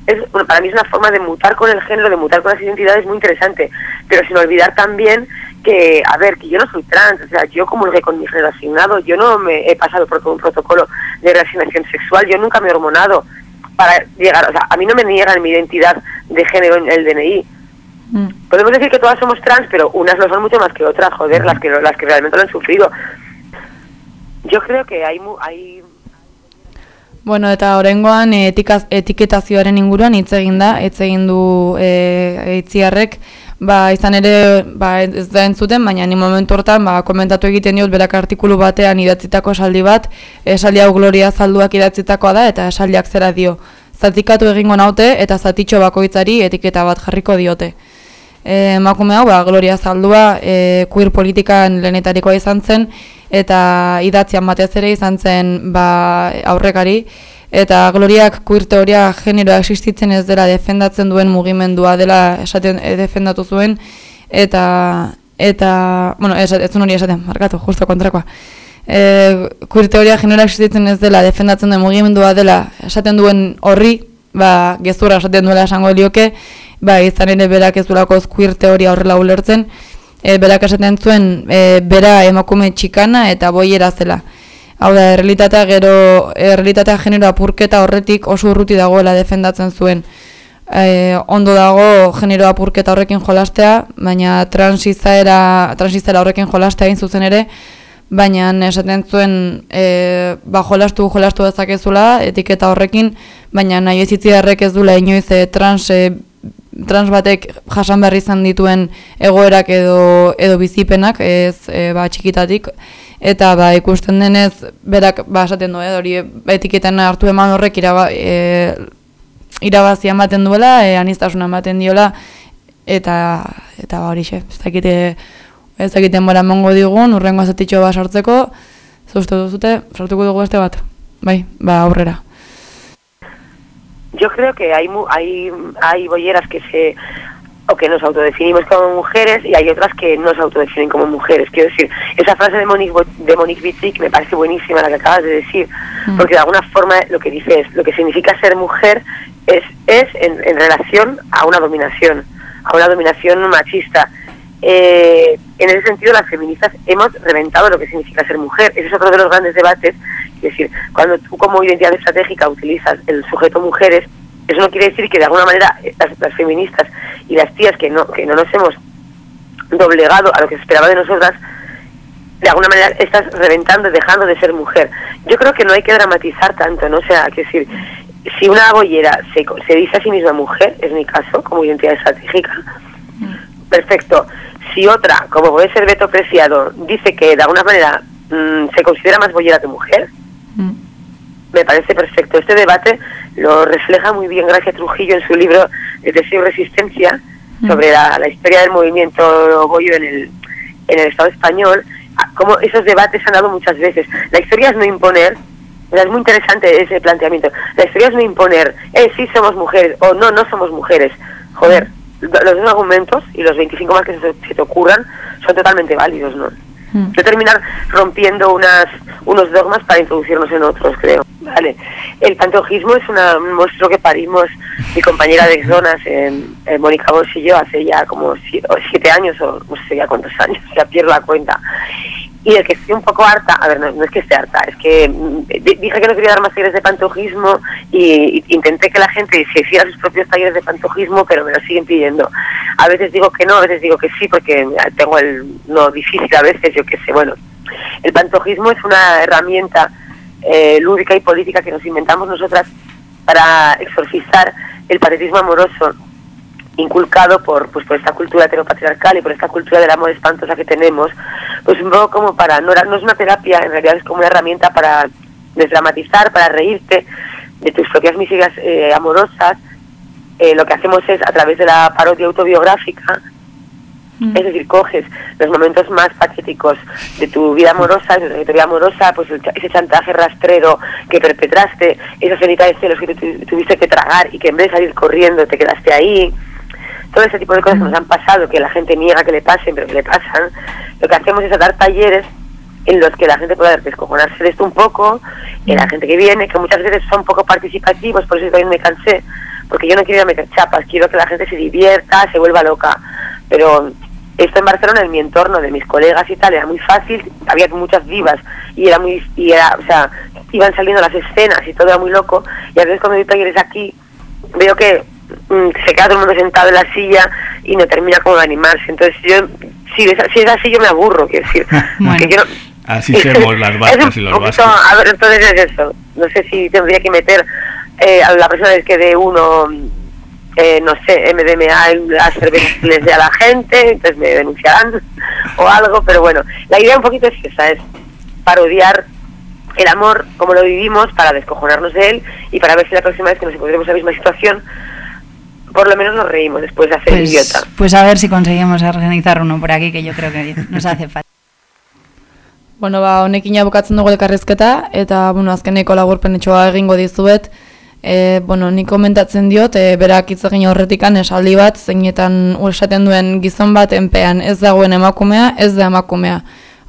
P: es, para mí es una forma de mutar con el género, de mutar con las identidades muy interesante, pero sin olvidar también que, a ver, que yo no soy trans, o sea, yo comulgué con mi género asignado, yo no me he pasado por todo un protocolo de reasignación sexual, yo nunca me he hormonado para llegar, o sea, a mí no me niegan mi identidad de género en el DNI. Mm. Podemos decir que todas somos trans, pero unas lo son mucho más que otras, joder, las que las que realmente lo han sufrido. Yo creo que hay hay
C: Bueno, eta horrengoan etikaz, etiketazioaren inguruan hitz egin da, hitz egin du e, eitziarrek, ba, izan ere ba, ez da entzuten, baina ni momentu hortan ba, komentatu egiten diot berak artikulu batean idatzitako esaldi bat, esaldi hau gloria zalduak idatzitakoa da, eta esaldiak zera dio. Zatikatu egingo naute eta zatitxo bakoitzari etiketa bat jarriko diote. Emakume hau, ba, gloria zaldua, e, queer politikan lehenetarikoa izan zen, eta idatzian batez ere izan zen ba, aurrekari. Eta gloriak queer teoria generoa existitzen ez dela defendatzen duen mugimendua dela esaten e, defendatu zuen. Eta eta bueno ez ez hori esaten markatu justo kontrakoa. E, queer teoria generoa existitzen ez dela defendatzen duen mugimendua dela esaten duen horri ba gezurra esaten duela esango lioke ba izan ere berak ez durako queer teoria horrela ulertzen e, berak esaten zuen e, bera emakume txikana eta boiera zela. Hau da, errealitatea gero, errealitatea genero apurketa horretik oso urruti dagoela defendatzen zuen. E, ondo dago genero apurketa horrekin jolastea, baina transizaera, transizaera horrekin jolastea egin zuzen ere, baina esaten zuen e, ba jolastu jolastu dezakezula etiketa horrekin, baina nahi ez ez dula inoiz e, trans e, trans batek jasan behar izan dituen egoerak edo edo bizipenak ez e, ba, txikitatik. Eta ba, ikusten denez berak ba, esaten du, eh, hori etiketan hartu eman horrek iraba, e, irabazia ematen duela, e, anistasuna ematen diola. Eta eta ba, hori xe, ez dakite ez dakiten bora mongo digun, urrengo azatitxo bat sartzeko, zuzte duzute, sartuko dugu este bat, bai, ba, aurrera.
P: Yo creo que hay, hay, hay bolleras que se o que nos autodefinimos como mujeres y hay otras que no se autodefinen como mujeres. Quiero decir, esa frase de Monique, de Monique Wittig me parece buenísima la que acabas de decir, porque de alguna forma lo que dice es, lo que significa ser mujer es, es en, en relación a una dominación, a una dominación machista. Eh, en ese sentido, las feministas hemos reventado lo que significa ser mujer. Ese es otro de los grandes debates. Es decir, cuando tú como identidad estratégica utilizas el sujeto mujeres, eso no quiere decir que de alguna manera las, las feministas y las tías que no, que no nos hemos doblegado a lo que se esperaba de nosotras, de alguna manera estás reventando, dejando de ser mujer. Yo creo que no hay que dramatizar tanto, ¿no? O sea, que decir, si una bollera se, se dice a sí misma mujer, es mi caso, como identidad estratégica, perfecto. Si otra, como puede ser Beto Preciado, dice que de alguna manera mm, se considera más bollera que mujer, me parece perfecto. Este debate lo refleja muy bien Gracia Trujillo en su libro El deseo y resistencia sobre la, la historia del movimiento bollo en el, en el Estado español, cómo esos debates han dado muchas veces. La historia es no imponer, es muy interesante ese planteamiento. La historia es no imponer, eh, sí somos mujeres o no, no somos mujeres. Joder, lo- los dos argumentos y los 25 más que se, se te ocurran son totalmente válidos, ¿no? No terminar rompiendo unas, unos dogmas para introducirnos en otros, creo. Vale. El pantojismo es una, un monstruo que parimos mi compañera de zonas, en, en Mónica Bosch y yo, hace ya como si- o siete años o no sé ya cuántos años, <laughs> ya pierdo la cuenta. Y el que estoy un poco harta, a ver, no, no es que esté harta, es que mm, di- dije que no quería dar más talleres de pantojismo y, intenté que la gente se hiciera sus propios talleres de pantojismo, pero me lo siguen pidiendo. A veces digo que no, a veces digo que sí, porque tengo el no difícil a veces, yo qué sé, bueno. El pantojismo es una herramienta eh, lúdica y política que nos inventamos nosotras para exorcizar el patetismo amoroso inculcado por pues por esta cultura heteropatriarcal y por esta cultura del amor espantosa que tenemos pues un poco como para no, no es una terapia en realidad es como una herramienta para desdramatizar para reírte de tus propias miserias eh, amorosas. Eh, lo que hacemos es a través de la parodia autobiográfica es decir, coges los momentos más patéticos de tu vida amorosa, de tu trayectoria amorosa, pues el ese chantaje rastrero que perpetraste, esa cenita de celos que tu- tuviste que tragar y que en vez de salir corriendo te quedaste ahí, todo ese tipo de cosas que nos han pasado, que la gente niega que le pasen, pero que le pasan, lo que hacemos es dar talleres en los que la gente pueda descojonarse de esto un poco, y la gente que viene, que muchas veces son poco participativos, por eso también me cansé, porque yo no quiero ir a meter chapas, quiero que la gente se divierta, se vuelva loca, pero esto en Barcelona, en mi entorno, de mis colegas y tal, era muy fácil, había muchas divas, y era muy, y era, o sea, iban saliendo las escenas y todo era muy loco, y a veces cuando doy talleres aquí, veo que se queda todo el mundo sentado en la silla y no termina como de animarse. Entonces, yo, si es, si es así, yo me aburro, quiero decir. que yo no-
Q: Así <laughs> somos las vascas y los vascos.
P: A ver, entonces es eso. No sé si tendría que meter eh, a la vez que dé uno, eh, no sé, MDMA las cervezas de a la gente, entonces me denunciarán <laughs> o algo, pero bueno, la idea un poquito es esa, es parodiar el amor como lo vivimos para descojonarnos de él y para ver si la próxima vez que nos encontremos en la misma situación por lo menos nos reímos después de hacer el idiota.
R: Pues, pues a ver si conseguimos organizar uno por aquí, que yo creo que nos hace falta. <laughs>
C: Bueno, ba, honekin bukatzen dugu elkarrizketa, eta, bueno, azkeneko lagurpenetxoa egingo dizuet, e, bueno, nik komentatzen diot, e, berak hitz egin horretikan esaldi bat, zeinetan esaten duen gizon bat enpean ez dagoen emakumea, ez da emakumea.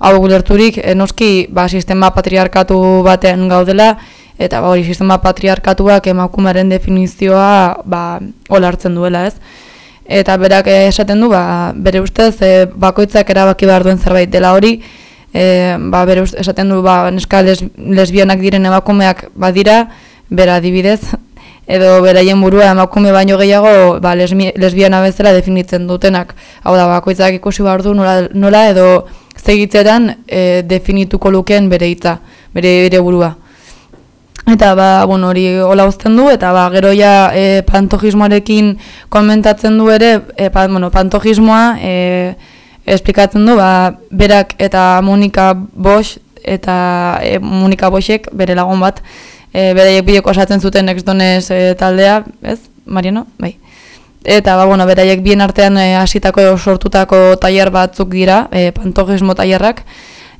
C: Hau gulerturik, e, noski, ba, sistema patriarkatu batean gaudela, eta ba, hori sistema patriarkatuak emakumearen definizioa, ba, olartzen duela, ez? Eta berak eh, esaten du, ba, bere ustez, e, bakoitzak erabaki behar duen zerbait dela hori, e, ba, bere ust- esaten du, ba, neska les, lesbianak diren emakumeak badira, bera adibidez, <laughs> edo beraien burua emakume baino gehiago ba, lesmi, lesbiana bezala definitzen dutenak. Hau da, bakoitzak ikusi behar du nola, nola edo zegitzetan e, definituko lukeen bere hitza, bere, bere burua. Eta ba, bueno, hori hola uzten du, eta ba, gero ja e, pantojismoarekin komentatzen du ere, e, pa, bueno, pantojismoa e, esplikatzen du, ba, berak eta Monika Bosch, eta e, Monika Boschek, bere lagun bat, e, beraiek bideko osatzen zuten Nextdones e, taldea, ez, Mariano? Bai. Eta, ba, bueno, beraiek bien artean e, hasitako edo sortutako tailer batzuk dira, e, pantojismo tailerrak,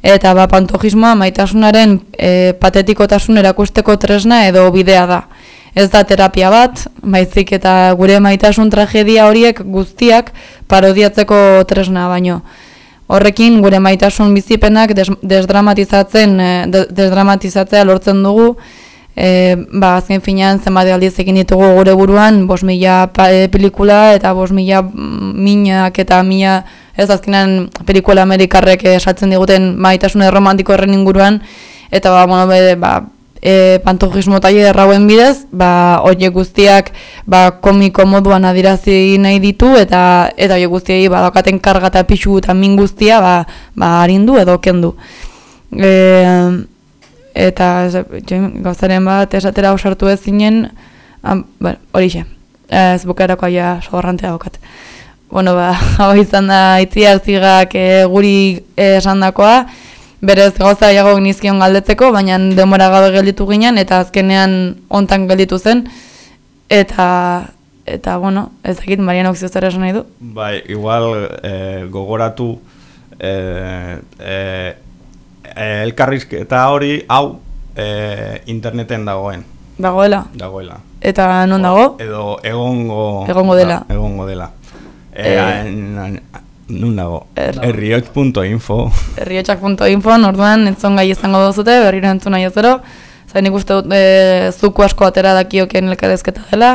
C: eta ba, pantojismoa maitasunaren e, patetikotasun erakusteko tresna edo bidea da. ez da terapia bat, baizik eta gure maitasun tragedia horiek guztiak parodiatzeko tresna baino. Horrekin gure maitasun bizipenak des, desdramatizatzen, eh, de, desdramatizatzea lortzen dugu, e, ba, azken finean zenbat aldiz egin ditugu gure buruan, bos mila e, pelikula eta bos mila minak eta mila, ez azkenan pelikula amerikarrek esatzen diguten maitasun erromantiko erren inguruan, eta ba, bueno, be, ba, e, pantujismo taile errauen bidez, ba, horiek guztiak ba, komiko moduan adirazi nahi ditu, eta eta horiek guztiai ba, daukaten karga eta pixu eta min guztia ba, ba, harindu edo kendu. E, eta gauzaren bat esatera osartu ez zinen, hori xe, ez bukerako aia sogarrantea daukat. Bueno, ba, <laughs> hau izan da itziar zigak e, guri esandakoa, berez gauza jago nizkion galdetzeko, baina demora gabe gelditu ginen, eta azkenean hontan gelditu zen, eta, eta bueno, ez dakit, Mariano Oxiozara esan nahi du?
Q: Bai, igual eh, gogoratu eh, eh, eh, elkarrizketa hori, hau, eh, interneten dagoen.
C: Dagoela?
Q: Dagoela.
C: Eta non dago?
Q: Edo egongo...
C: Egongo dela.
Q: Da, egongo dela. Eh, eh, Nun dago? Erriotx.info
C: Erriotxak.info, orduan entzon gai izango duzute, berriro entzun nahi ezero. Zain nik uste dut e, zuku asko atera dakioken elkarezketa dela.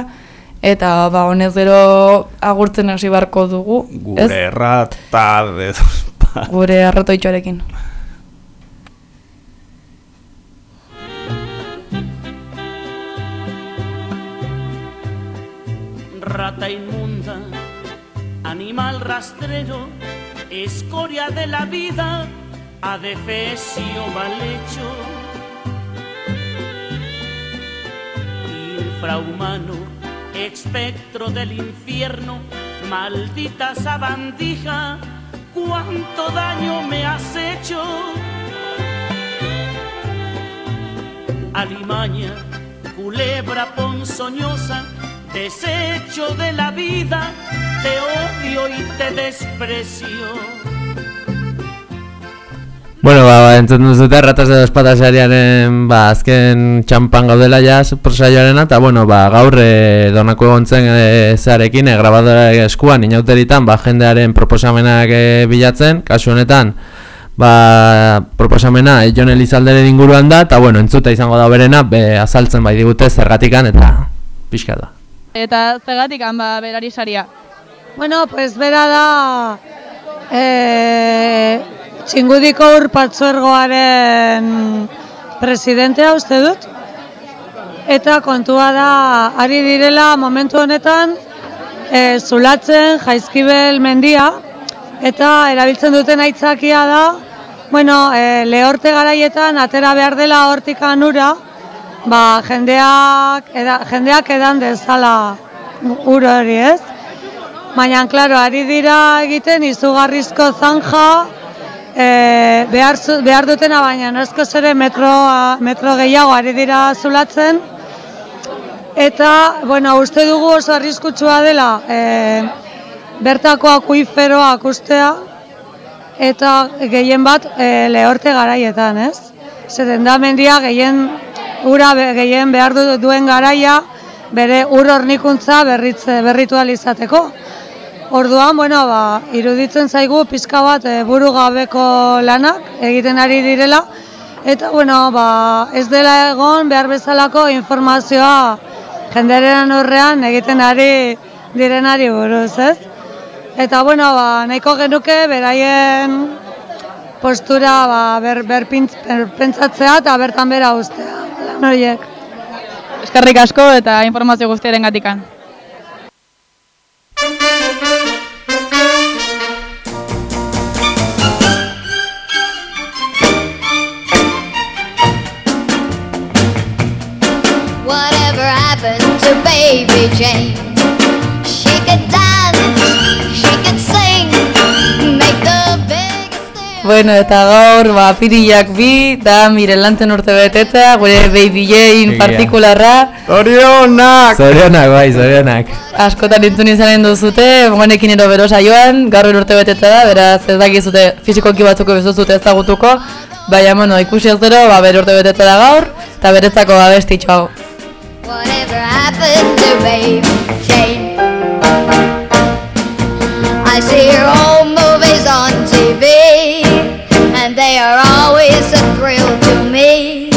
C: Eta ba honez gero agurtzen hasi barko dugu.
Q: Gure ez? errata
C: Gure errato itxoarekin.
S: Rata animal rastrero, escoria de la vida, adefesio mal hecho. Infrahumano, espectro del infierno, maldita sabandija, cuánto daño me has hecho. Alimaña, culebra ponzoñosa, desecho de la vida, te odio y te desprecio.
E: Bueno, ba, ba entzun duzute, ratas de espadasariaren, ba, azken txampan gaudela ja, prosaioarena, eta, bueno, ba, gaur e, donako egontzen e, zearekin, e, grabadora eskuan, inauteritan, ba, jendearen proposamenak e, bilatzen, kasu honetan, ba, proposamena e, Jon Elizalderen inguruan da, eta, bueno, entzuta izango da berena, be, azaltzen bai digute zergatikan, eta pixka da.
T: Eta zergatikan, ba, berari saria.
U: Bueno, pues bera da eh, txingudiko urpatzuergoaren presidentea uste dut. Eta kontua da, ari direla momentu honetan eh, zulatzen jaizkibel mendia. Eta erabiltzen duten aitzakia da, bueno, eh, lehorte garaietan atera behar dela hortikan ura, ba, jendeak, eda, jendeak edan dezala ur hori ez. Baina, klaro, ari dira egiten izugarrizko zanja e, behar, behar dutena, baina asko zere metro, metro gehiago ari dira zulatzen. Eta, bueno, uste dugu oso arriskutsua dela e, bertako akuiferoak ustea eta gehien bat e, lehorte garaietan, ez? Zeren da mendia gehien ura gehien behar duen garaia bere ur hornikuntza berritze berritu izateko. Orduan, bueno, ba, iruditzen zaigu pizka bat e, buru gabeko lanak egiten ari direla eta bueno, ba, ez dela egon behar bezalako informazioa jenderen horrean egiten ari direnari buruz, ez? Eta bueno, ba, nahiko genuke beraien postura ba, ber, ber, pentsatzea eta bertan bera ustea. Lan horiek.
T: Eskerrik asko eta informazio guztiaren gatikan.
V: Baby Jane. She could dance, she could sing, make the biggest
C: Bueno, eta gaur, ba, pirillak bi, da mirelantzen urte betetzea, gure Baby Jane partikularra.
E: Zorionak! Zorionak, bai, zorionak.
C: Askotan entzun izanen duzute, monekin ero berosa joan, gaur urte betetzea da, beraz ez dakizute fizikoki batzuko bezuzute ezagutuko, baina, bueno, ikusi ez dero, ba, bere urte betetzea da gaur, eta beretzako abestitxo hau.
V: I happened to baby Jane. I see her old movies on TV, and they are always a thrill to me.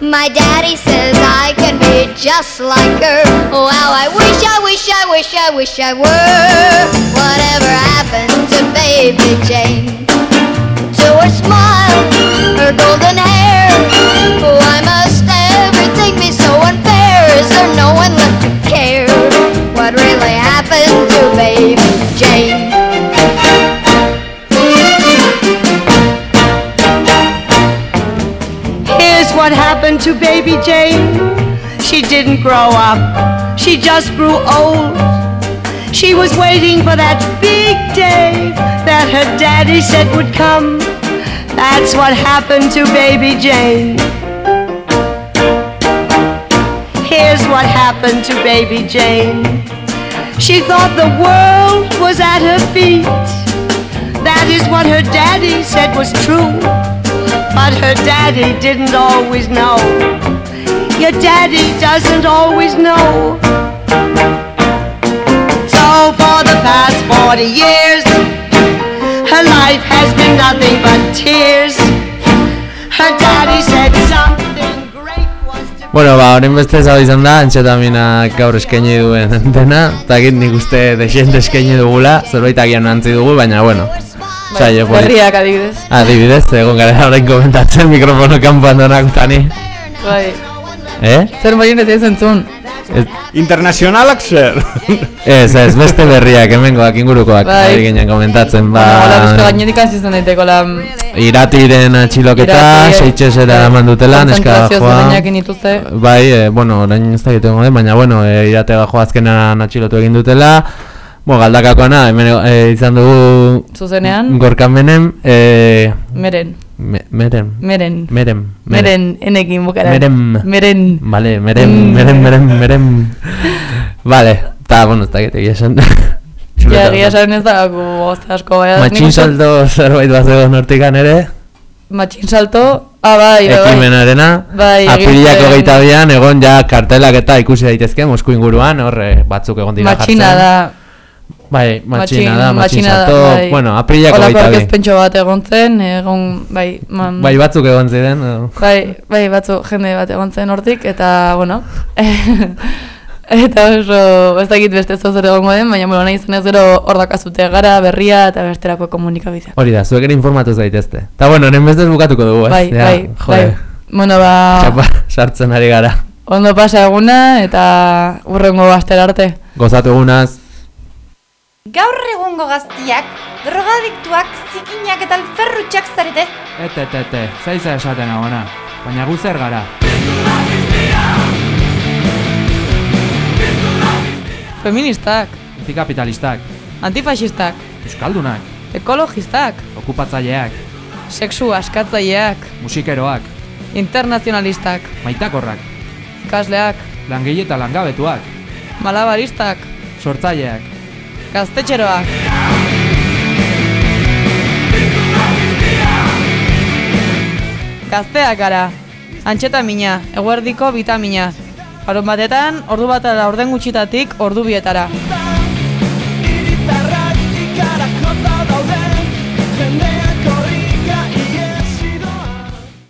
V: My daddy says I can be just like her. Oh, how I wish, I wish, I wish, I wish I were. Whatever happened to baby Jane? To her smile, her golden hair. Oh, must everything be so there no one left to care? What really happened to baby Jane?
W: Here's what happened to baby Jane. She didn't grow up, she just grew old. She was waiting for that big day that her daddy said would come. That's what happened to baby Jane. Here's what happened to baby Jane. She thought the world was at her feet. That is what her daddy said was true. But her daddy didn't always know. Your daddy doesn't always know. So for the past 40 years, her life has been nothing but tears.
E: Bueno, ba, horren beste zau izan da, antxetaminak gaur eskaini duen <laughs> dena, eta nik uste desente eskaini dugula, zerbait agian nantzi dugu, baina bueno. Saio, poli-
C: Berriak adibidez.
E: Adibidez, egon gara orain komentatzen mikrofono kanpoan donak tani.
C: Bai.
E: Eh?
C: Zer baino ez entzun.
Q: Internazionalak zer? <laughs>
E: ez, ez, beste berriak, hemengoak ingurukoak,
C: Bai.
E: ari ginen komentatzen,
C: Ba, hola,
E: ba...
C: gainetik azizten daiteko la...
E: Iratiren atxiloketa, seitxesera eman dutela, neska joa. Bai, e, bueno, orain ez da egiten den, baina bueno, e, irate gajo azkenan atxilotu egin dutela. Bo, galdakakoana, hemen e, izan dugu
C: Zuzenean?
E: Gorkan menem, e,
C: Meren.
E: Me, meren.
C: Meren.
E: Meren.
C: Meren, enekin bukara.
E: Meren.
C: Meren.
E: Vale, meren,
C: Mm.
E: meren, meren, meren. <laughs> Vale, eta, bueno, ez da egia esan. <laughs>
C: Ja, egia esan ez da, gu gozte asko bai.
E: Matxin salto zerbait bat zegoen hortikan ere,
C: Matxin salto, ah, bai, bai, bai.
E: ekimenarena,
C: Bai,
E: apirilako geita bian, egon ja kartelak eta ikusi daitezke, Mosku inguruan, horre batzuk egon dira jartzen. matxina da, matxin
C: matxina da,
E: salto,
C: bai.
E: bueno, apirilako
C: Holako
E: geita bi.
C: aurkezpentxo bat egon zen, egon, bai, man,
E: Bai, batzuk egon ziren.
C: bai, bai, batzu jende bat egon zen hortik, eta, bueno, <laughs> eta oso, ez dakit beste zo zer egongo den, baina, bueno, nahi zenez gero hor dakazute gara, berria, eta besterako komunikabidea.
E: Hori da, zuek ere informatu zaitezte. Eta bueno, honen bestez bukatuko dugu, ez?
C: Bai,
E: Ja,
C: bai,
E: jode,
C: bai. Bueno, ba,
E: Txapa, <laughs> sartzen ari gara.
C: ondo pasa eguna, eta urrengo astera arte.
E: Gozatu egunaz.
A: Gaur egungo gaztiak, drogadiktuak, zikinak eta alferrutxak zarete.
X: Ete, ete, ete, zaiza esaten agona, baina gu zer gara.
C: Feministak,
X: Antikapitalistak,
C: antifasistak,
X: euskaldunak,
C: ekologistak,
X: okupatzaileak,
C: sexu askatzaileak,
X: musikeroak,
C: internazionalistak,
X: maitakorrak,
C: ikasleak,
X: langile eta langabetuak,
C: malabaristak,
X: sortzaileak,
C: gaztetxeroak. Gazteak gara, antxetamina, eguerdiko bitamina. Harun batetan, ordu bat ala orden gutxitatik ordu bietara.